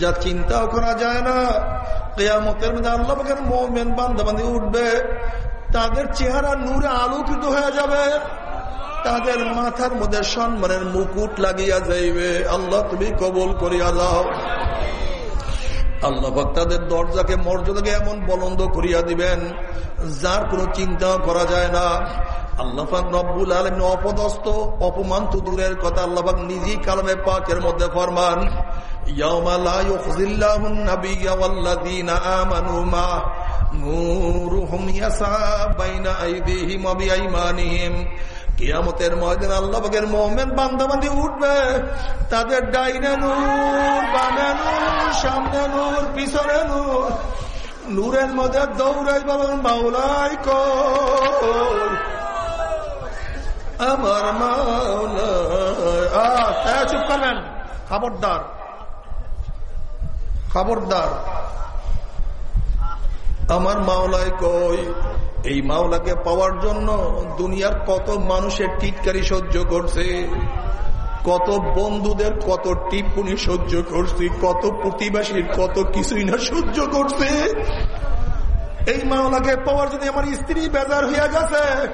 যা চিন্তাও করা যায় না। কেয়ামতের মধ্যে আল্লাহ পাকের মোমেন বান্ধবান্ধি উঠবে। তাদের চেহারা নূরে আলোকিত হয়ে যাবে। তাদের মাথার মধ্যে সম্মানের মুকুট লাগিয়া যাইবে। আল্লাহ, তুমি কবল করিয়া যাও। আল্লাহ তাদের দরজাকে, মর্যাদাকে এমন বলন্দ করিয়া দিবেন, যার কোনো চিন্তাও করা যায় না। আল্লাহ নব্বুল আলম অপদস্ত অপমান তো দূরের কথা আল্লাহ নিজেই কালামে পাকের মধ্যে ফরমান কিয়ামতের ময়দান আল্লাহের মোমেন বান্দাবান্দি উঠবে। তাদের ডাইনে নূর, বামে নূর, সামনে নূর, পিছনে নূর। নূরের মধ্যে দৌড়াই বলেন, মাওলাই কর, আমার মাওলা চুপ করবেন খবরদার খবরদার। আমার মাওলায় কই? এই মাওলাকে পাওয়ার জন্য দুনিয়ার কত মানুষের টিটকারি সহ্য করছে। কত বন্ধুদের কত টিপ্পনি সহ্য করছি, কত প্রতিবাসীর কত কিছুই না সহ্য করছে। এই মাওলাকে পাওয়ার জন্য আমার স্ত্রী বেজার হইয়া গেছে।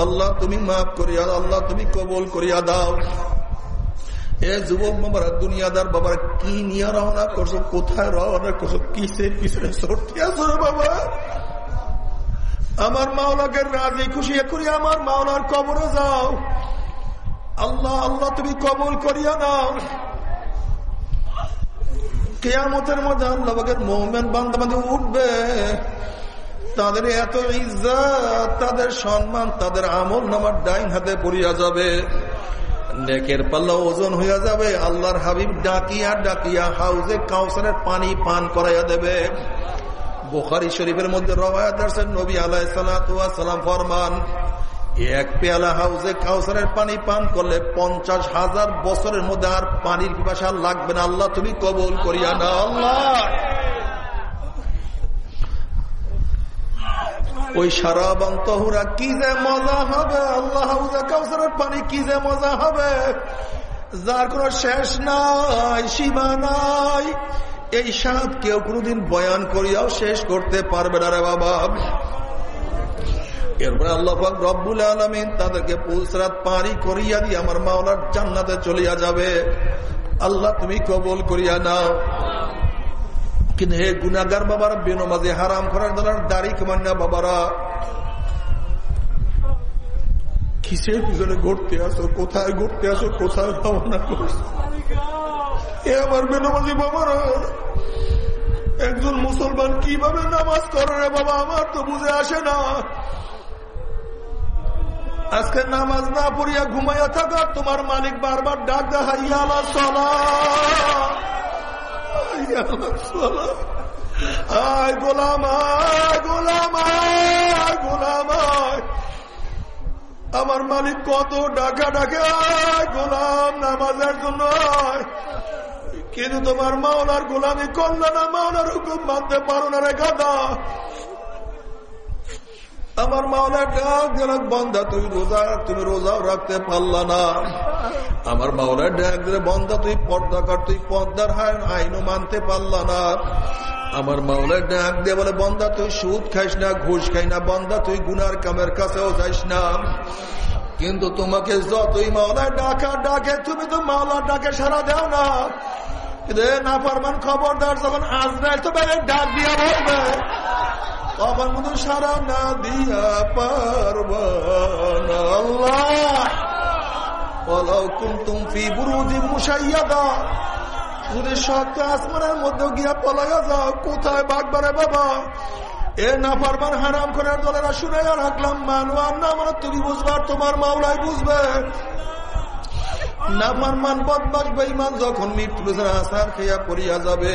আল্লাহ তুমি মাফ করিয়া, আল্লাহ তুমি কবল করিয়া দাও। এ যুবক দুনিয়াদার বাবার কি নিয়ে রওনা করছ? কোথায় রওনা করছ? বাবা? আমার মাওলাকে রাজি খুশি করি আমার মাওলার কবরে যাও। আল্লাহ আল্লাহ তুমি কবল করিয়া নাও। কেয়ামতের মধ্যে আল্লাহের মোহামেন বান্ধবান্ধব উঠবে। তাদের এত ইজ্জত, তাদের সম্মান, তাদের আমল নামার ডাইন হাতে পড়িয়া যাবে। নেকের পাল্লা ওজন হইয়া যাবে, আল্লাহর হাবিব ডাকিয়া ডাকিয়া হাউজে কাউসারের পানি পান করাইয়া দেবে। বোখারি শরীফের মধ্যে রবায়াত নবী আলাই সালাম ফরমান, এক পেয়ালা হাউজে কাউসারের পানি পান করলে পঞ্চাশ হাজার বছরের মধ্যে আর পানির পিপাসা লাগবে না। আল্লাহ তুমি কবল করিয়া না আল্লাহ! ওই সারাবান তহুরা কি যে মজা হবে? আল্লাহ কাউসারের পানি কি যে মজা হবে? যার কোন শেষ নাই, সীমা নাই। এই সাপ কেউ কোনদিন বয়ান করিয়াও শেষ করতে পারবে না রে বাবা। এরপরে আল্লাহ রব্বুল আলমিন তাদেরকে পুলসরাত পানি করিয়া দিয়ে আমার মাওলার জান্নাতে চলিয়া যাবে। আল্লাহ তুমি কবল করিয়া নাও। কিন্তু হে গুনাগার বাবারা, বেনমাজে হারাম করার দ্বারা দাড়ি কমান না বাবারা। কিসের পিছনে ঘুরতে আসো? কোথায় ঘুরতে আসো? কোথায় রওনা করছ? এ আমার বেনমাজি বাবারা, একজন মুসলমান কীভাবে নামাজ করে বাবা? আমার তো বুঝে আসে না। আজকে নামাজ না পড়িয়া ঘুমাইয়া থাকা, তোমার মালিক বারবার ডাক দেখাইয়া সলা আয় আয় আয় আয়। আমার মালিক কত ডাকা ডাকে, আয় গোলাম, নামাজের জন্য কিন্তু তোমার মাওলার গোলামি করলে না, মাওলার হুকুম মানতে পারো না রে গাদা। আমার মাওলার ডাক দিলাম বন্ধা তুই রোজা, তুমি রোজাও রাখতে পারলা না। আমার মাওলার ডাক দিলে বন্ধা তুই পর্দা কর, তুই পর্দার আইনও মানতে পারলা না। আমার মাওলার ডাক দিয়ে বলে বন্ধা তুই সুদ খাইস না, ঘুষ খাই না বন্ধা তুই গুনার কামের কাছেও যাইস না। কিন্তু তোমাকে যতই মাওলার ডাকা ডাকে, তুমি তো মাওলার ডাকে সারা দেও না। না পারবেন খবরদার, যখন আজরাইল তো ডাক দিয়া বলবে কখন সারা না দিয়া পারব মধ্যে গিয়া পলাইয়া যাও, কোথায় বাবা? এ না পারবার হারাম করার তুমি বুঝবার তোমার মাওলাই বুঝবে। না মান বদবাস বেমান যখন মৃত্যু আসার খেয়া পড়িয়া যাবে।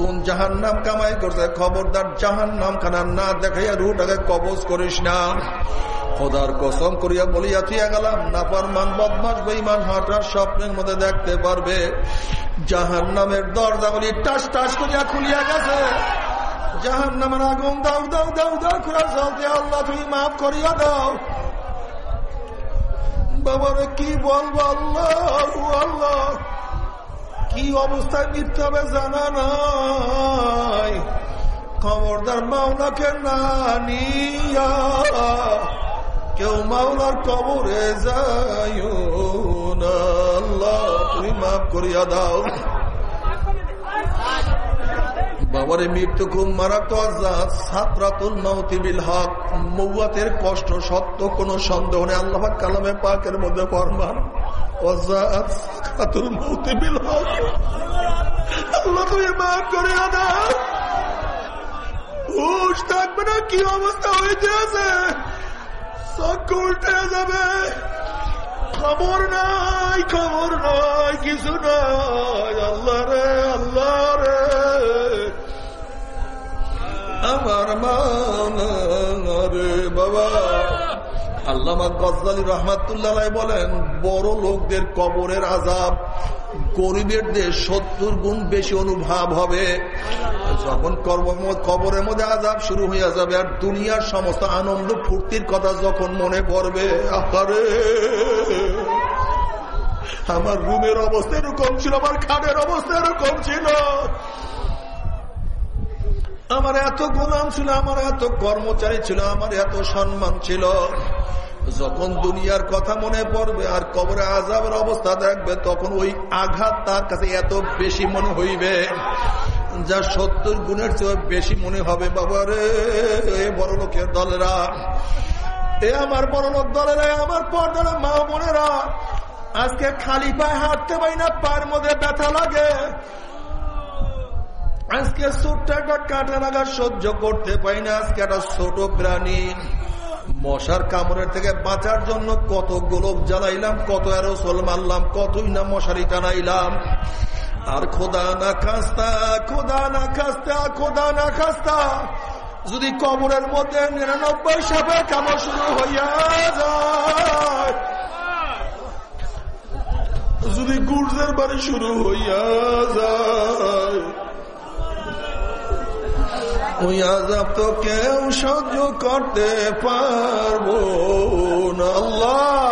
কোন জাহান নাম কামাই করছে। খবরদার জাহান নাম খানার না দেখাইয়া রুটাকে কবজ করিস না। খোদার কসম করিয়া বলিয়া থিয়া গেলাম নাপার মান বদমাস বেইমান হাঁটার স্বপ্নের মধ্যে দেখতে পারবে। জাহান নামের দরজাগুলি টাস টাস করিয়া খুলিয়া গেছে। জাহান নামের আগুন দাও দাও দাও দাও খুঁড়া চলতে আল্লাহ তুমি মাফ করিয়া দাও। বাবারে কি বলব আল্লাহ আল্লাহ। কি অবস্থায় মৃত্যু হবে জানা নাই। খবরদার মাওলাকে না নিয়া কেউ মাওলার কবরে যাই আল্লাহ, তুমি মাফ করিয়া দাও। বাবারে মৃত্যু খুব মারাত্মক ছাত্রাতুল নৌতিবিল হক। মৌয়াতের কষ্ট সত্য কোনো সন্দেহ নেই। আল্লাহ কালামে পাকের মধ্যে ফরমান নৌতিবিল হক। আল্লাহ তুমি মাফ হুশ থাকবে না, কি অবস্থা হয়েছে উল্টে যাবে। খবর নাই খবর নাই, কিছু নাই। আল্লাহ রে আল্লাহ রে। আমার রে বাবা। আল্লামা গজদালি রহমাতুল্লাহ বলেন, বড় লোকদের কবরের আজাব গরিবের দেশ সত্তর গুণ বেশি অনুভব হবে। যখন কবরের মধ্যে আজাব শুরু হইয়া যাবে আর দুনিয়ার সমস্ত আনন্দ ফুর্তির কথা যখন মনে পড়বে আকারে আমার রুমের অবস্থা এরকম ছিল, আমার খানের অবস্থা এরকম ছিল। আমার এত গোলাম ছিল, আমার এত কর্মচারী ছিল, আমার এত সম্মান ছিল। যখন দুনিয়ার কথা মনে পড়বে আর কবরে আজাবের অবস্থা দেখবে, তখন ওই আঘাত তার কাছে এত বেশি মনে হইবে, যা সত্তর গুণের চেয়ে বেশি মনে হবে। বাবা রে বড় লোকের দলেরা, এ আমার বড় লোক দলেরা আমার পর্দার মা বোনেরা, আজকে খালি পায়ে হাঁটতে পারি না, পায়ের মধ্যে ব্যথা লাগে। আজকে ছোট্ট একটা কাটা লাগা সহ্য করতে পারি না, আজকে একটা ছোট প্রাণী। মশার কামড়ের থেকে বাঁচার জন্য কত গোলক জ্বালাইলাম, কত অ্যারোসল মারলাম, কতই না মশারি টানাইলাম। আর খোদা না খাস্তা, খোদা না খাস্তা, খোদা না খাস্তা। যদি কবরের মধ্যে নিরানব্বই সাপে কামড় শুরু হইয়া যায়। যদি গুর্জের বাড়ি শুরু হইয়া যায়। ওই আজাব তো কেউ সহ্য করতে পারব আল্লাহ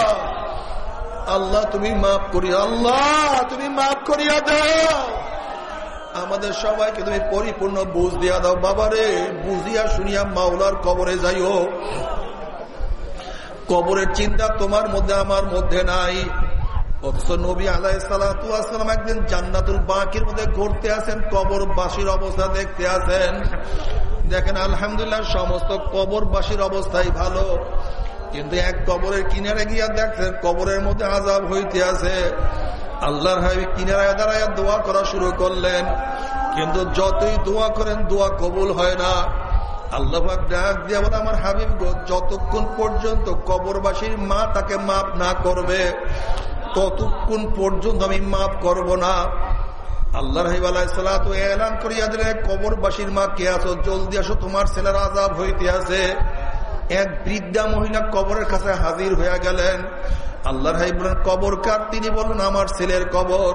আল্লাহ তুমি মাফ করি আল্লাহ তুমি মাফ করিয়া দাও। আমাদের সবাইকে তুমি পরিপূর্ণ বুঝ দিয়া দাও। বাবারে, বুঝিয়া শুনিয়া মাওলার কবরে যাইও। কবরের চিন্তা তোমার মধ্যে, আমার মধ্যে নাই। নবী একদিন জান্নাতুল মধ্যে ঘুরতে আসেন অবস্থা দেখতে দেখেন, আলহামদুলিল্লাহ সমস্ত অবস্থাই ভালো। কিন্তু এক কবরের কিনারে কবরের মধ্যে আজাব হইতে আছে। আল্লাহর হাবি কিনারায় দাঁড়ায় দোয়া করা শুরু করলেন। কিন্তু যতই দোয়া করেন, দোয়া কবুল হয় না। আল্লাহ ডাক দিয়া বলে, আমার হাবিব যতক্ষণ পর্যন্ত কবরবাসীর মা তাকে মাফ না করবে ততক্ষণ পর্যন্ত আমি মাফ করব না। আল্লাহ এলান করিয়া দিলে কবরবাসীর মা কে আছো? জলদি আসো, তোমার ছেলের আজাব হইতে আছে। এক বৃদ্ধা মহিলা কবরের কাছে হাজির হইয়া গেলেন। আল্লাহর হাবিব বলেন, কবর কার? তিনি বলুন আমার ছেলের কবর।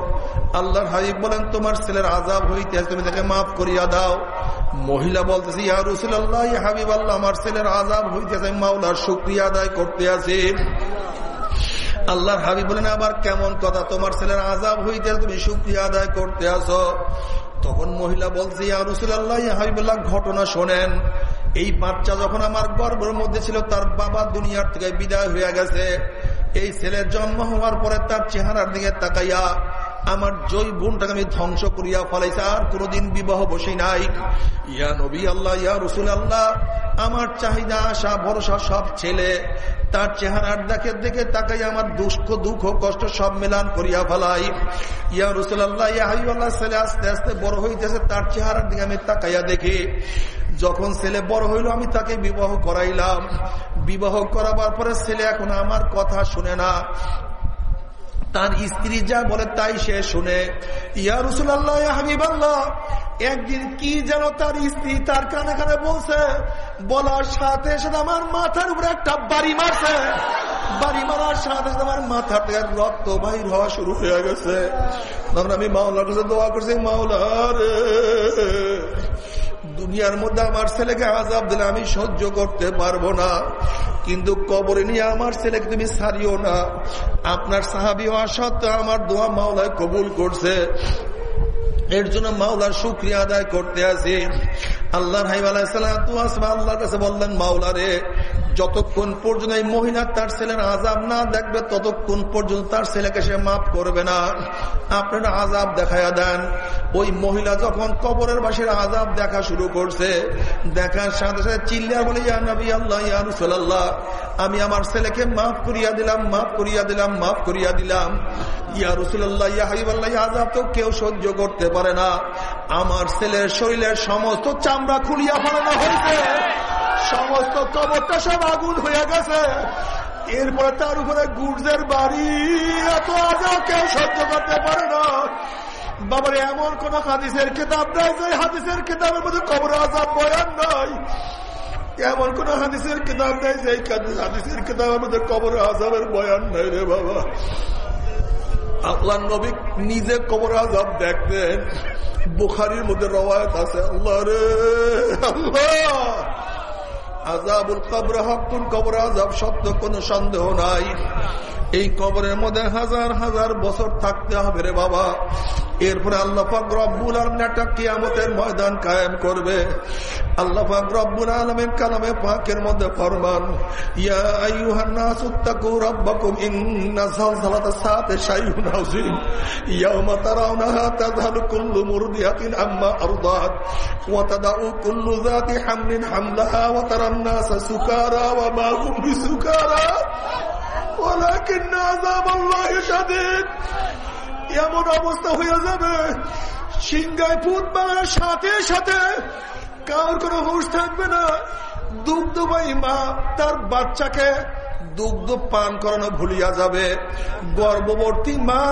আল্লাহর হাবিব বলেন, তোমার ছেলের আজাব হইতে আছে, তুমি তাকে মাফ করিয়া দাও। মহিলা বলতেছি, ইয়া রসুল্লাহ হাবিব আল্লাহ আমার ছেলের আজাব হইতে আছে মাওলার শুক্রিয়া আদায় করতে আছে। আল্লাহর হাবি বলেন আবার কেমন কথা? তোমার ছেলের আজাব হইতে তুমি শুক্রিয়া আদায় করতে আসো। তখন মহিলা বলছে আল্লাহ হাবিবুল্লাহ, ঘটনা শোনেন। এই বাচ্চা যখন আমার গর্বের মধ্যে ছিল, তার বাবা দুনিয়ার থেকে বিদায় হয়ে গেছে। এই ছেলের জন্ম হওয়ার পরে তার চেহারার দিকে তাকাইয়া আমার জয় বোনটাকে আমি ধ্বংস করিয়া ফলাইছে, আর কোনোদিন বিবাহ বসে নাই। ইয়া নবী আল্লাহ, ইয়া রসুল আল্লাহ, আমার চাহিদা, আশা, ভরসা সব ছেলে। তার চেহারার দেখে দেখে তাকাই আমার দুঃখ দুঃখ, কষ্ট সব মেলান করিয়া ফেলাই। ইয়া রসুল আল্লাহ, ইয়া হাবিবাল্লাহ, ছেলে আস্তে আস্তে বড় হইতেছে, তার চেহারার দিকে আমি তাকাইয়া দেখি। যখন ছেলে বড় হইল, আমি তাকে বিবাহ করাইলাম। বিবাহ করাবার পরে ছেলে এখন আমার কথা শুনে না। তার স্ত্রী যা বলে তাই সে শুনে ইয়া রসুল্লাহ হাবিব আল্লাহ একদিন কি যেন তার স্ত্রী তার কানে কানে বলছে, বলার সাথে সাথে আমার মাথার উপরে একটা বাড়ি মারছে। বাড়ি মারার সাথে সাথে আমার মাথা থেকে রক্ত বাহির হওয়া শুরু হয়ে গেছে। আমি মাওলার কাছে দোয়া করছি মাওলার দুনিয়ার মধ্যে আমার ছেলেকে আজাব দিলে আমি সহ্য করতে পারব না। কিন্তু কবরে নিয়ে আমার ছেলেকে তুমি সারিও না। আপনার সাহাবি হওয়া সত্ত্বেও আমার দোয়া মাওলায় কবুল করছে। এর জন্য মাওলার শুক্রিয়া আদায় করতে আসি। আল্লাহ আল্লাহর কাছে বললেন মাওলা রে যতক্ষণ পর্যন্ত এই মহিলা তার ছেলের আজাব না দেখবে, ততক্ষণ পর্যন্ত তার ছেলেকে সে মাফ করবে না। আপনারা আজাব দেখাইয়া দেন। ওই মহিলা যখন কবরের বাসের আজাব দেখা শুরু করছে, দেখার সাথে সাথে চিল্লিয়া বলে নবী আল্লাহ আমি আমার ছেলেকে মাফ করিয়া দিলাম, মাফ করিয়া দিলাম, মাফ করিয়া দিলাম। ইয়া রসুল্লাহ ইয়া হাবিবাল্লাহ আজাব তো কেউ সহ্য করতে পারে না। আমার ছেলের শরীরের সমস্ত চামড়া খুলিয়া ফেলানো হয়েছে। সমস্ত কবরটা সব আগুন হয়ে গেছে। এরপরে তার উপরে গুর্জের বাড়ি। এত আজাব কেউ সহ্য করতে পারে না। বাবার, এমন কোন হাদিসের কিতাব নাই যে হাদিসের কিতাবের মধ্যে কবর আজাব বয়ান নাই। এমন কোন হাদিসের কিতাব নেই যে হাদিসের কিতাবের মধ্যে কবর আজাবের বয়ান নাই রে বাবা। আল্লাহ নবী নিজে কবর আজাব দেখতেন। বুখারির মধ্যে রওয়ায়ত আছে, আল্লাহ রে আজাবুল কবর কোন কবর আজাব সত্য কোনো সন্দেহ নাই। এই কবরের মধ্যে হাজার হাজার বছর থাকতে হবে রে বাবা। এরপরে আল্লাহ পাক রব্বুল আলম একটা কিয়ামতের ময়দান কায়েম করবে। আল্লাহ পাক রব্বুল আলমের কালামে পাকের মধ্যে ফরমান, ইয়া এমন অবস্থা হয়ে যাবে সিংহায় ফুট মারার সাথে সাথে কার কোন হুশ থাকবে না। দুগ্ধবাই মা তার বাচ্চাকে দুগ্ধ পান করানো ভুলিয়া যাবে। গর্ভবর্তী মা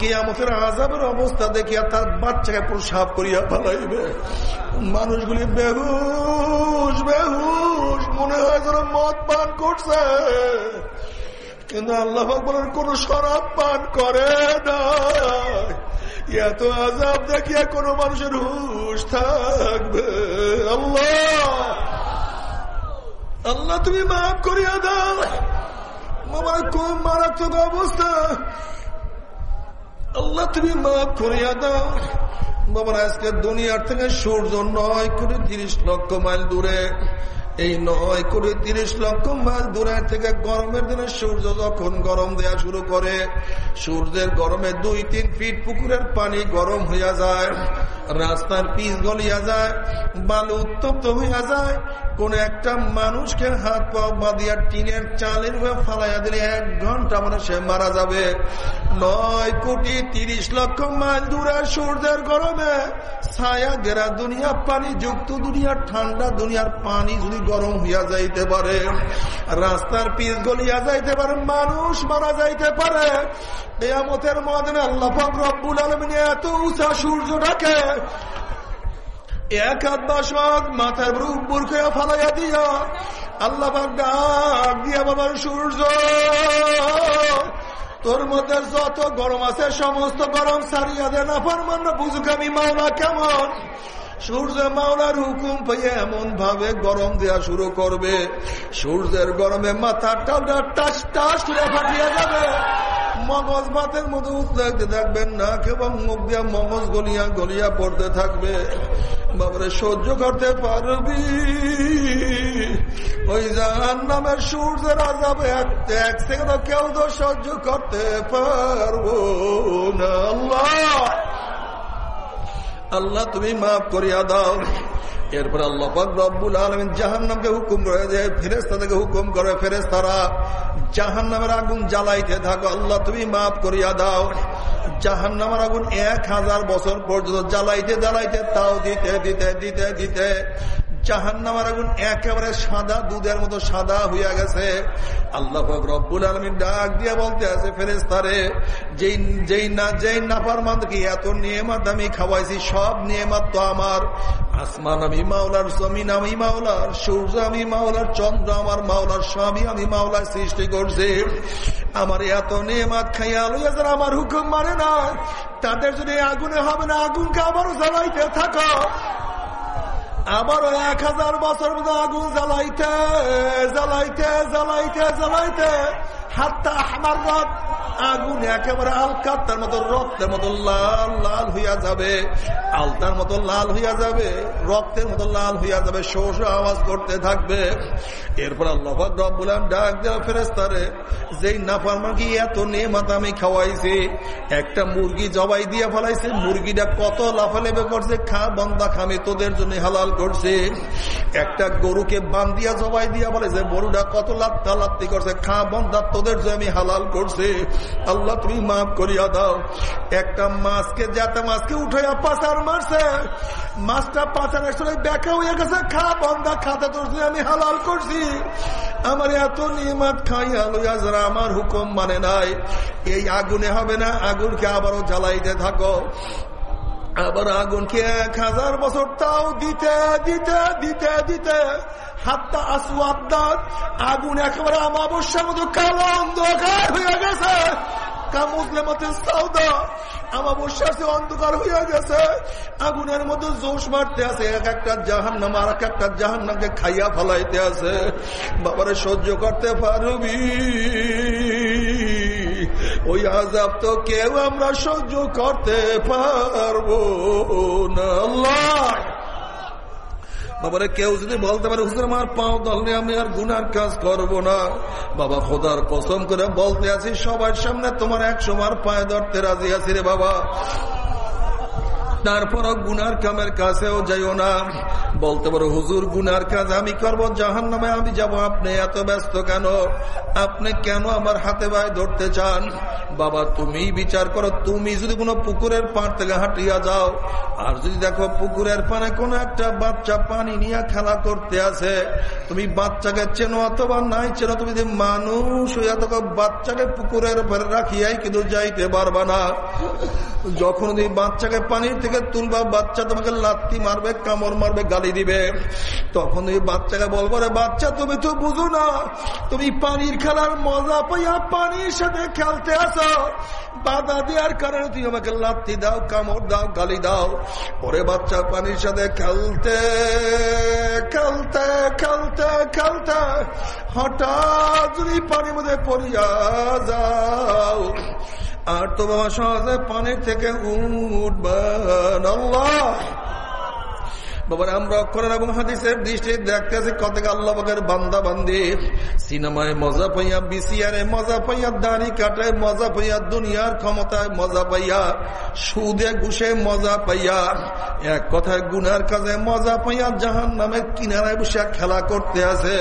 কেয়ামতের আজাবের অবস্থা দেখিয়া তার বাচ্চাকে প্রসাব করিয়া ফেলাইবে। মানুষগুলি বেহুশ বেহুশ, মনে হয় যেন মদ পান করছে। কিন্তু আল্লাহ বলেন কোন শরাব পান করে না এত আজাব দেখিয়া কোন মানুষের হুশ থাকবে। আল্লাহ! আল্লাহ, তুমি মাফ করিয়া দাও। আমার খুব মারাত্মক অবস্থা। আল্লাহ, তুমি মাফ করিয়া দাও। বাবার আজকে দুনিয়ার থেকে সূর্য নয় করে তিরিশ লক্ষ মাইল দূরে। এই নয় কোটি তিরিশ লক্ষ মাইল দূরের থেকে গরমের দিনে সূর্য যখন গরম দেয়া শুরু করে, সূর্যের গরমে দুই, তিন ফিট পুকুরের পানি গরম হইয়া যায়, রাস্তার পিস গলিয়া যায়, বালু উত্তপ্ত হইয়া যায়। কোন একটা মানুষকে হাত পা বাঁধিয়া টিনের চালের হয়ে ফালাইয়া দিলে এক ঘণ্টা মানে সে মারা যাবে। নয়, কোটি, তিরিশ লক্ষ মাইল দূরে সূর্যের গরমে ছায়া গেরা দুনিয়া, পানি যুক্ত দুনিয়ার ঠান্ডা দুনিয়ার পানি যদি গরম হইয়া যাইতে পারে, রাস্তার পিস গলিয়া যাইতে পারে, মানুষ মারা যাইতে পারে। বেয়ামতের মদনে আল্লাহ রব্বুল আলমিনে এত উঁচা সূর্যটাকে এক হাত বাসক, মাথার উপর করে ফালাইয়া দিয়া আল্লাহ ডাক দিয়া বাবার সূর্য, তোর মধ্যে যত গরম আছে, সমস্ত গরম সারিয়া দে না, ফরমান বুঝুক আমি মাওলা কেমন? সূর্য মাওলার হুকুম পেয়ে এমন ভাবে গরম দেওয়া শুরু করবে। সূর্যের গরমে মাথা টাউডা টাস টাস করে ফাটিয়ে যাবে। মগজ ভাতের মতো উতলাইতে থাকবেন না, কেবল মুখ দিয়া মগজ গলিয়া গলিয়া পড়তে থাকবে। বাবারে সহ্য করতে পারবি? ওই জাহান নামের সূর্যের আজাবে এক সেকেন্ড কেউ তো সহ্য করতে পারব না। আল্লাহ! আল্লাহ, তুমি মাফ করিয়া দাও। এরপর আল্লাহ রব্বুল আলমিন জাহান নামকে হুকুম করে যে ফেরেস্তাদেরকে হুকুম করে ফেরেস্তারা জাহান নামের আগুন জ্বালাইতে থাকো। আল্লাহ, তুমি মাফ করিয়া দাও। জাহান নামের আগুন এক হাজার বছর পর্যন্ত জ্বালাইতে জ্বালাইতে, তাও দিতে দিতে দিতে দিতে। জাহান্নামার আগুন একেবারে সাদা, দুধের মতো সাদা হইয়া গেছে। আল্লাহ রব্বুল আলমী ডাক দিয়া বলতে আছে ফেরেস্তারে যেই যেই না, যেই নাফার মানকে এত নিয়মাত আমি খাওয়াইছি, সব নিয়মাত তো আমার। আসমান আমি মাওলার, জমিন আমি মাওলার, সূর্য আমি মাওলার, চন্দ্র আমার মাওলার, স্বামী আমি মাওলার সৃষ্টি করছি। আমার এত নিয়মাত খাইয়া লইয়া যারা আমার হুকুম মানে না, তাদের যদি আগুনে হবে না, আগুনকে আবারও জ্বালাইতে থাকো। আবারও এক হাজার বছর আগুন জ্বালাইতে জ্বালাইতে জ্বালাইতে জ্বালাইতে। হাতটা আগুন একেবারে মতো, রক্তের মতো লাল লাল হইয়া যাবে। আলতার মতো লাল হইয়া যাবে, রক্তের মতো লাল হইয়া যাবে শো আওয়াজ করতে থাকবে। এরপর নাফারমাকি এত একটা মুরগি জবাই দিয়ে ফেলাইছে, মুরগিটা কত লাফালেবে করছে খা বন্দা খামে তোদের জন্য হালাল করছে। একটা গরুকে বান্দিয়া জবাই দিয়া ফেলাইছে গরুটা কত লাত্তা লাত্তি করছে, খা বন্দা তোদের আমি হালাল করছে। আল্লাহ তুমি মাফ করিয়া দাও। একটা মাছকে যাতে মাছকে উঠাইয়া পাচার মারছে। মাছটা পাচারের সময় ব্যাকা হয়ে গেছে, খা বন্দা খাতে তোর আমি হালাল করছি। আমার এত নিয়মাত খাইয়া লইয়া যারা আমার হুকুম মানে নাই। এই আগুনে হবে না, আগুনকে আবারও জ্বালাইতে থাকো। আবার আগুনকে এক হাজার বছর তাও দিতে দিতে দিতে দিতে। হাতটা আসুয়াদ আগুন একেবারে আমাবস্যার মতো কালো অন্ধকার হয়ে গেছে। অন্ধকার হইয়া গেছে। আগুনের জোশ মারতে আছে, এক একটা জাহান এক একটা জাহান নামকে খাইয়া ফলাইতে আছে। বাবারে সহ্য করতে পারবি? ওই আজাব তো কেউ আমরা সহ্য করতে পারব না। বাবারে, কেউ যদি বলতে পারে, হুজুর, আমার পাও দলনে আমি আর গুনার কাজ করব না। বাবা, খোদার কসম করে বলতে আছি, সবার সামনে তোমার এক সময় পায়ে ধরতে রাজি আছি রে বাবা। তারপরও গুনার কামের কাছেও যাইও না। বলতে পারো, হুজুর, গুনার কাজ আমি করব জাহান নামে আমি যাব। আপনি এত ব্যস্ত কেন? আপনি কেন আমার হাতে ভাই ধরতে চান? বাবা, তুমি বিচার করো, তুমি যদি কোনো পুকুরের পাড় থেকে হাঁটিয়া যাও, আর যদি দেখো পুকুরের পানে কোনো একটা বাচ্চা পানি নিয়ে খেলা করতে আছে, তুমি বাচ্চাকে চেনো অথবা নাই চেনো, তুমি যদি মানুষ হইয়া তখন বাচ্চাকে পুকুরের উপরে রাখিয়াই কিন্তু যাইতে পারবা না। যখন তুমি বাচ্চাকে পানির থেকে তুলবা, বাচ্চা তোমাকে লাত্তি মারবে, কামড় মারবে, গালি দিবে। তখন তুমি বাচ্চাকে বলব রে বাচ্চা, তুমি তো বুঝো না, তুমি পানির খেলার মজা পাইয়া পানির সাথে খেলতে আসো। বাধা দেওয়ার কারণে তুমি আমাকে লাত্তি দাও, কামড় দাও, গালি দাও। পরে বাচ্চা পানির সাথে খেলতে খেলতে খেলতে খেলতে হঠাৎ যদি পানির মধ্যে পড়িয়া যাও আর তো বাবা সহজে পানির থেকে উঠবেন আল্লাহ। আমরা সিনেমায় মজা পাইয়া মজা পাইয়া, দাড়ি মজা পাইয়া, দুনিয়ার ক্ষমতায় মজা পাইয়া, সুদে মজা পাইয়া, এক কাজে মজা পাইয়া জাহান নামের কিনারায় বসে খেলা করতে আছে।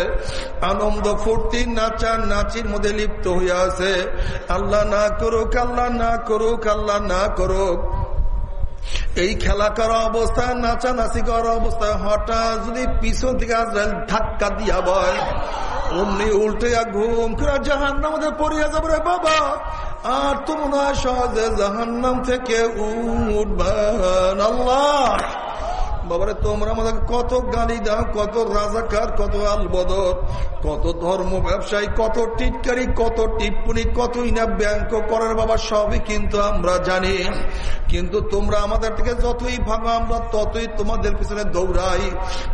আনন্দ ফুর্তি নাচা নাচির মধ্যে লিপ্ত হইয়া আছে। আল্লাহ না করুক, আল্লাহ না করুক, আল্লাহ না করুক। এই খেলা করা অবস্থায় নাচানাচি করা অবস্থায় হঠাৎ যদি পিছন থেকে আজরাইল ধাক্কা দিয়া বয়, অমনি উল্টে ঘুম করে জাহান নামে পড়িয়া যাবে রে বাবা। আর তোমরা সহজে জাহান নাম থেকে উঠবেন আল্লাহ! বাবারে, তোমরা আমাদের কত গালি দাও, কত রাজাকার, কত আলবদর, কত ধর্ম ব্যবসায়ী, কত টিটকারি, কত টিপ্পনি কত ইনা ব্যাংক করার বাবা, সবই কিন্তু আমরা জানি। কিন্তু তোমরা আমাদের থেকে যতই ভাগো আমরা ততই তোমাদের পিছনে দৌড়াই।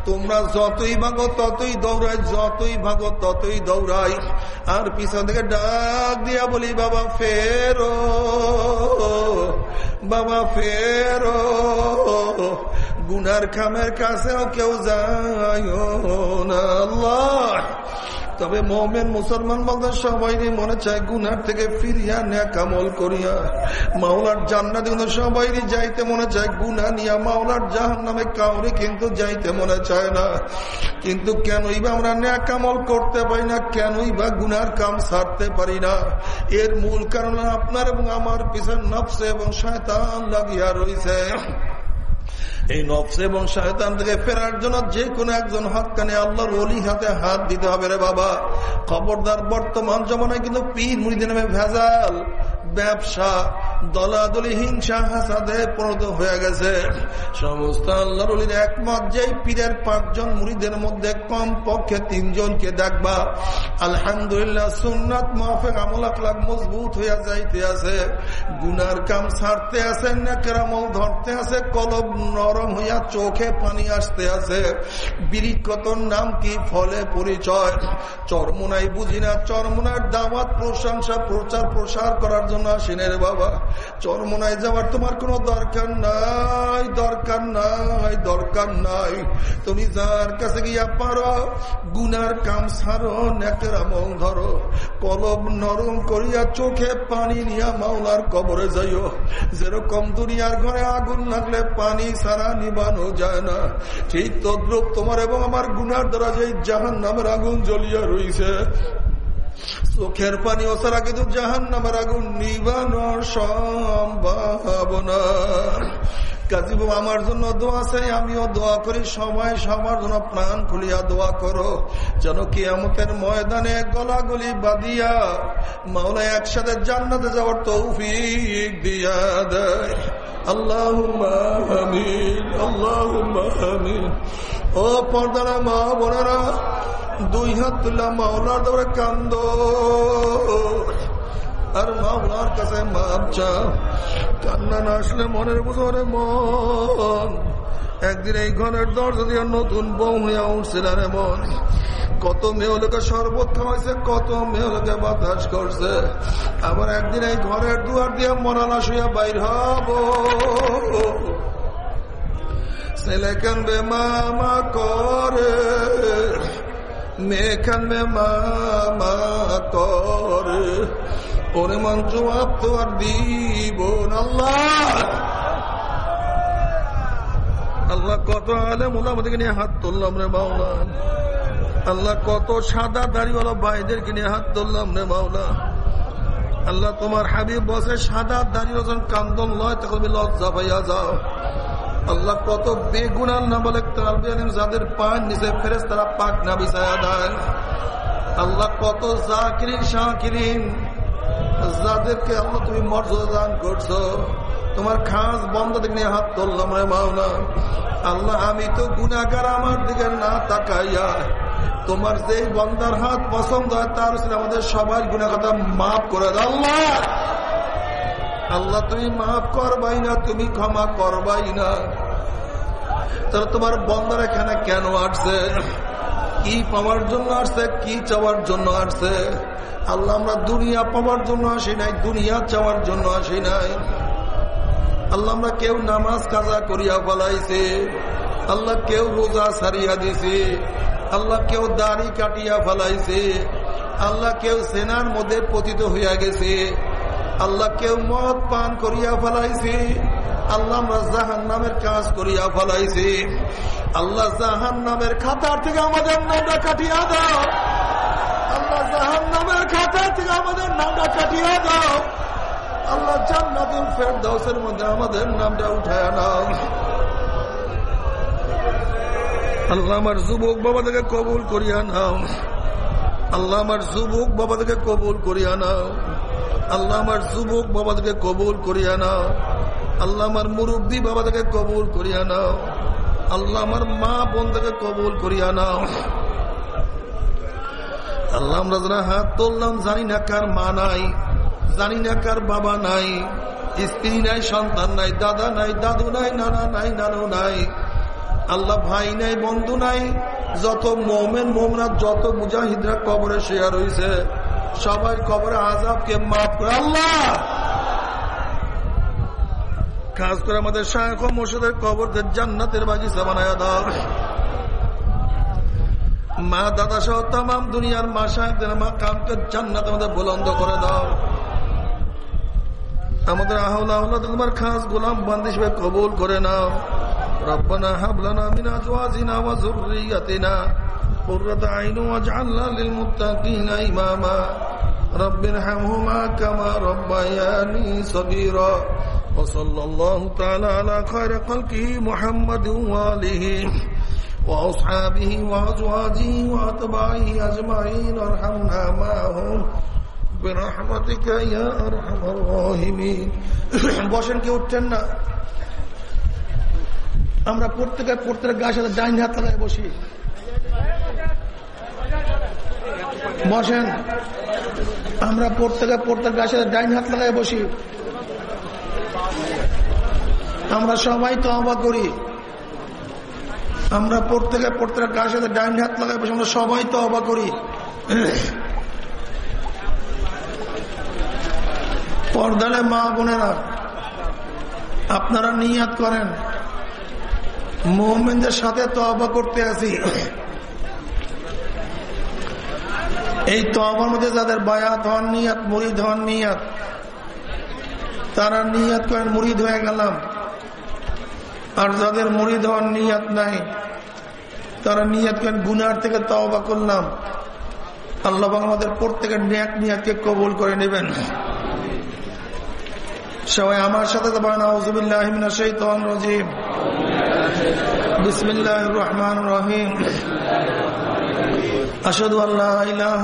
তোমরা যতই ভাগো ততই দৌড়াই, যতই ভাগো ততই দৌড়াই। আর পিছন থেকে ডাক দিয়া বলি, বাবা, ফেরো বাবা, ফেরো গুনার খামের কাছেও কেউ যায় না, আল্লাহ। তবে মোমেন মুসলমান বলতে সবাই মনে চায় গুনার থেকে ফিরিয়া নেয়া কামল করিয়া। মাওলার জান্নাত সবাই যাইতে মনে চায় গুনা নিয়া মাওলার জাহান নামে কাউরে কিন্তু যাইতে মনে চায় না। কিন্তু কেনই বা আমরা নেয়া কামল করতে পারি না, কেনই বা গুনার কাম সারতে পারি না। এর মূল কারণ আপনার এবং আমার পিছনে নফসে এবং শয়তান লাগিয়া রয়েছে এই নফস এবং শয়তান থেকে ফেরার জন্য যে কোনো একজন হাত কানে আল্লাহর অলি হাতে হাত দিতে হবে রে বাবা। খবরদার বর্তমান জমানায় কিন্তু পীর মুড়িদের নামে ভেজাল। ব্যবসা, দলাদলি, হিংসা, হাসাদে পরিণত হয়ে গেছে। সমস্ত আল্লাহর একমত যে পীরের পাঁচজন মুড়িদের মধ্যে কম পক্ষে তিনজনকে দেখবা। আলহামদুলিল্লাহ সুন্নাত মাহফেক আমল আখলাক মজবুত হইয়া যাইতে আছে। গুনার কাম ছাড়তে আছে না কেরামল ধরতে আছে কলব নরম হইয়া চোখে পানি আসতে আছে বিরিকতর নাম কি? ফলে পরিচয়। চরমুনাই বুঝি না। চরমুনার দাওয়াত, প্রশংসা, প্রচার, প্রসার করার জন্য আসিনের বাবা। চরমনায় যাওয়ার তোমার কোনো দরকার নাই দরকার নাই দরকার নাই। তুমি যার কাছে গিয়া পারো, গুনার কাম সারো নেকের আমল ধরো। কলম নরম করিয়া চোখে পানি নিয়া মাওলার কবরে যাইও। যেরকম দুনিয়ার ঘরে আগুন লাগলে পানি সারা ঠিক তদ্রুপ তোমার এবং আমার গুনার দ্বারা যে জাহান নামের আগুন জ্বলিয়া রয়েছে চোখের পানি ওসারা কিন্তু জাহান নামের আগুন নিবানো সম্ভাবনা। কাজী আমার জন্য দোয়া চাই, আমিও দোয়া করি, সময় সবার জন্য প্রাণ খুলিয়া দোয়া করো, যেন কি আমাদের ময়দানে গলাগলি বাদিয়া মাওলা একসাথে জান্নাতে যাওয়ার তৌফিক দিয়া দেয়। আল্লাহ আল্লাহ ও পর্দারা, মা বোনেরা, দুই হাত তুললাম মাওলার দৌড়ে কান্দ। আর মাওলার কাছে মাপ চাও। কান্না না আসলে মনের বুঝরে মন। একদিন এই ঘরের দরজা দিয়ে নতুন বউ হইয়া উঠছিল রে মন। কত মেয়ে লোকে শরবত খাওয়াইছে, কত মেয়ে লোকে বাতাস করছে। আবার একদিন এই ঘরের দুয়ার দিয়ে মরালাস হইয়া বাইর হব। ছেলে কানবে, মামা করে। মেয়ে কানবে, মামা করে। ওরে মান তো আর দিব আল্লাহ! আল্লাহ কত আলে মোলামতিকে নিয়ে হাত তুললাম রে মাওলা আল্লাহ কত সাদা দাড়িওয়ালা ভাইদেরকে নিয়ে হাত ধরলাম রে মাওলা। আল্লাহ তোমার হাবিব বসে সাদা দাঁড়িয়ে যখন কান্দন লয়, তখন লজ্জা পাইয়া যাও। আল্লাহ কত বেগুনার না বলে যাদের পান নিচে ফেরেস, তারা পাক না বিছায়া দেয়। আল্লাহ কত জাকিরিন শাকিরিন, যাদেরকে আল্লাহ তুমি মর্যাদা দান করছ। তোমার খাস বন্ধ দিকে নিয়ে হাত তুললাম রে মাওনা আল্লাহ, আমি তো গুণাগার আমার দিকে না তাকাইয়া তোমার যে বন্দার হাত পছন্দ হয়, তার আমাদের সবাই গুণা কথা মাফ করে দাও। আল্লাহ আল্লাহ, তুমি মাফ করবাই না, তুমি ক্ষমা করবাই না। তাহলে তোমার বন্দার এখানে কেন আসছে? কি পাওয়ার জন্য আসছে, কি চাওয়ার জন্য আসছে? আল্লাহ, আমরা দুনিয়া পাওয়ার জন্য আসি নাই, দুনিয়া চাওয়ার জন্য আসি নাই। আল্লাহ, আমরা কেউ নামাজ কাজা করিয়া ফলাইছে। আল্লাহ, কেউ রোজা সারিয়া দিছে। আল্লাহ কেউ দাড়ি কাটিয়া ফলাইছে, আল্লাহ কেউ সেনার মধ্যে পতিত হইয়া গেছে, আল্লাহ কেউ মদ পান করিয়া ফলাইছে, আল্লাহ আমরা জাহান নামের কাজ করিয়া ফলাইছি। আল্লাহ জাহান নামের খাতার থেকে আমাদের নামটা কাটিয়া দাও। আল্লাহ জাহান নামের খাতার থেকে আমাদের নামটা কাটিয়া দাও। আল্লাহ জান্নাতুল ফেরদাউসের মধ্যে আমাদের নামটা উঠায় নাও। আল্লাহ আমার যুবক বাবা থেকে কবুল করিয়া নাও। আল্লাহ আমার যুবক বাবা থেকে কবুল করিয়া নাও। আল্লাহ আমার যুবক বাবা থেকে কবুল করিয়া নাও। আল্লাহ আমার মুরব্বী বাবা থেকে কবুল করিয়া নাও। আল্লাহ আমার মা বোন থেকে কবুল করিয়া নাও। আল্লাহ আমরা যারা হাত তুললাম, জানি না কার মা নাই, জানি না কার বাবা নাই, স্ত্রী নাই, সন্তান নাই, দাদা নাই, দাদু নাই, নানা নাই, নানু নাই। আল্লাহ ভাই নাই, বন্ধু নাই। যত মোমেন মোমরা যত মুজাহিদরা কবরে শেয়ার হয়েছে সবাই কবরে আজাবকে মাফ করে আল্লাহ। খাস করে আমাদের শায়খ মোর্শেদের কবরকে জান্নাতের বাগিচা বানায় দাও। মা, দাদা সহ তাম দুনিয়ার মা সাহেবদের মা কামকে জান্নাত আমাদের বুলন্দ করে দাও। আমাদের আহলা তোমার খাস গোলাম হিসেবে কবুল করে নাও। ربنا هب لنا من ازواجنا وذريتنا قرة عين واجعلنا للمتقين اماما رب ارحمهما كما ربياني صغيرا وصلى الله تعالى على خير خلقه محمد واله واصحابه وازواجه واتباعه اجمعين ارحمنا معهم برحمتك يا ارحم الراحمين বসেন কি উঠছেন না আমরা প্রত্যেকে প্রত্যেক গাছ সাথে ডাইন হাত লাগায় বসি। বসেন। আমরা প্রত্যেকে প্রত্যেক গাছ সাথে ডাইন হাত লাগায় বসি। আমরা সবাই তো অবাক করি। আমরা প্রত্যেকে প্রত্যেক গাছ সাথে ডাইন হাত লাগায় বসি, আমরা সবাই তো অবাক করি। পর্দালে মা বোনেরা, আপনারা নিয়াত করেন। মোহামেনদের সাথে তবা করতে আসি এই তবার মধ্যে যাদের বায়াত হন নিয়াত, মুরিদ হন নিয়াত, তারা নিয়াত করেন, মুরিদ হয়ে গেলাম। আর যাদের মুরিদ হন নিয়াত নাই, তারা নিয়াত করেন, গুনার থেকে তবা করলাম। আল্লাহ আমাদের প্রত্যেকের ন্যাক নিয়াতকে কবুল করে নেবেন। সবাই আমার সাথে তো বলেন আউজুবিল্লাহ রাজিম। بسم الله الرحمن الرحيم. أشهد أن لا إله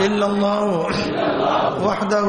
إلا الله وحده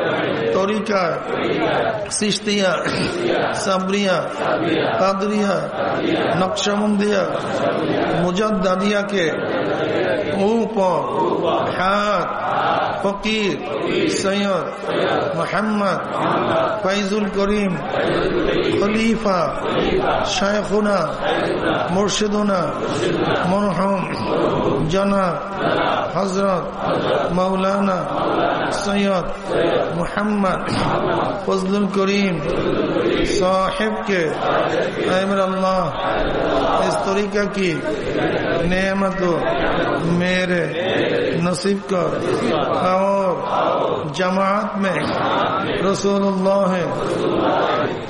तोरिका सिस्तिया सबरिया कादरिया नक्शबंदिया मुजद्दिया के ऊपर हाथ ফকির, সৈয়দ মোহাম্মদ ফাইজুল করিম, খলিফা শায়খুনা মুর্শিদুনা, মরহম, জনাব হজরত মৌলানা সৈয়দ মোহাম্মদ ফজলুল করিম صاحب کے امر اللہ اس طریقہ کی نعمت میرے نصیب کر اور جماعت میں رسول اللہ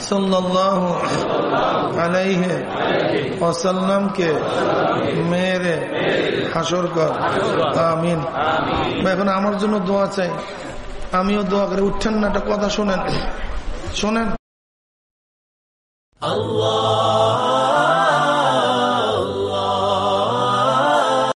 صلی اللہ علیہ وسلم کے میرے হাসর কর আমিন এখন আমার জন্য দোয়া চাই আমিও দোয়া করে উঠছেন না একটা কথা শোনেন শোনেন Allah.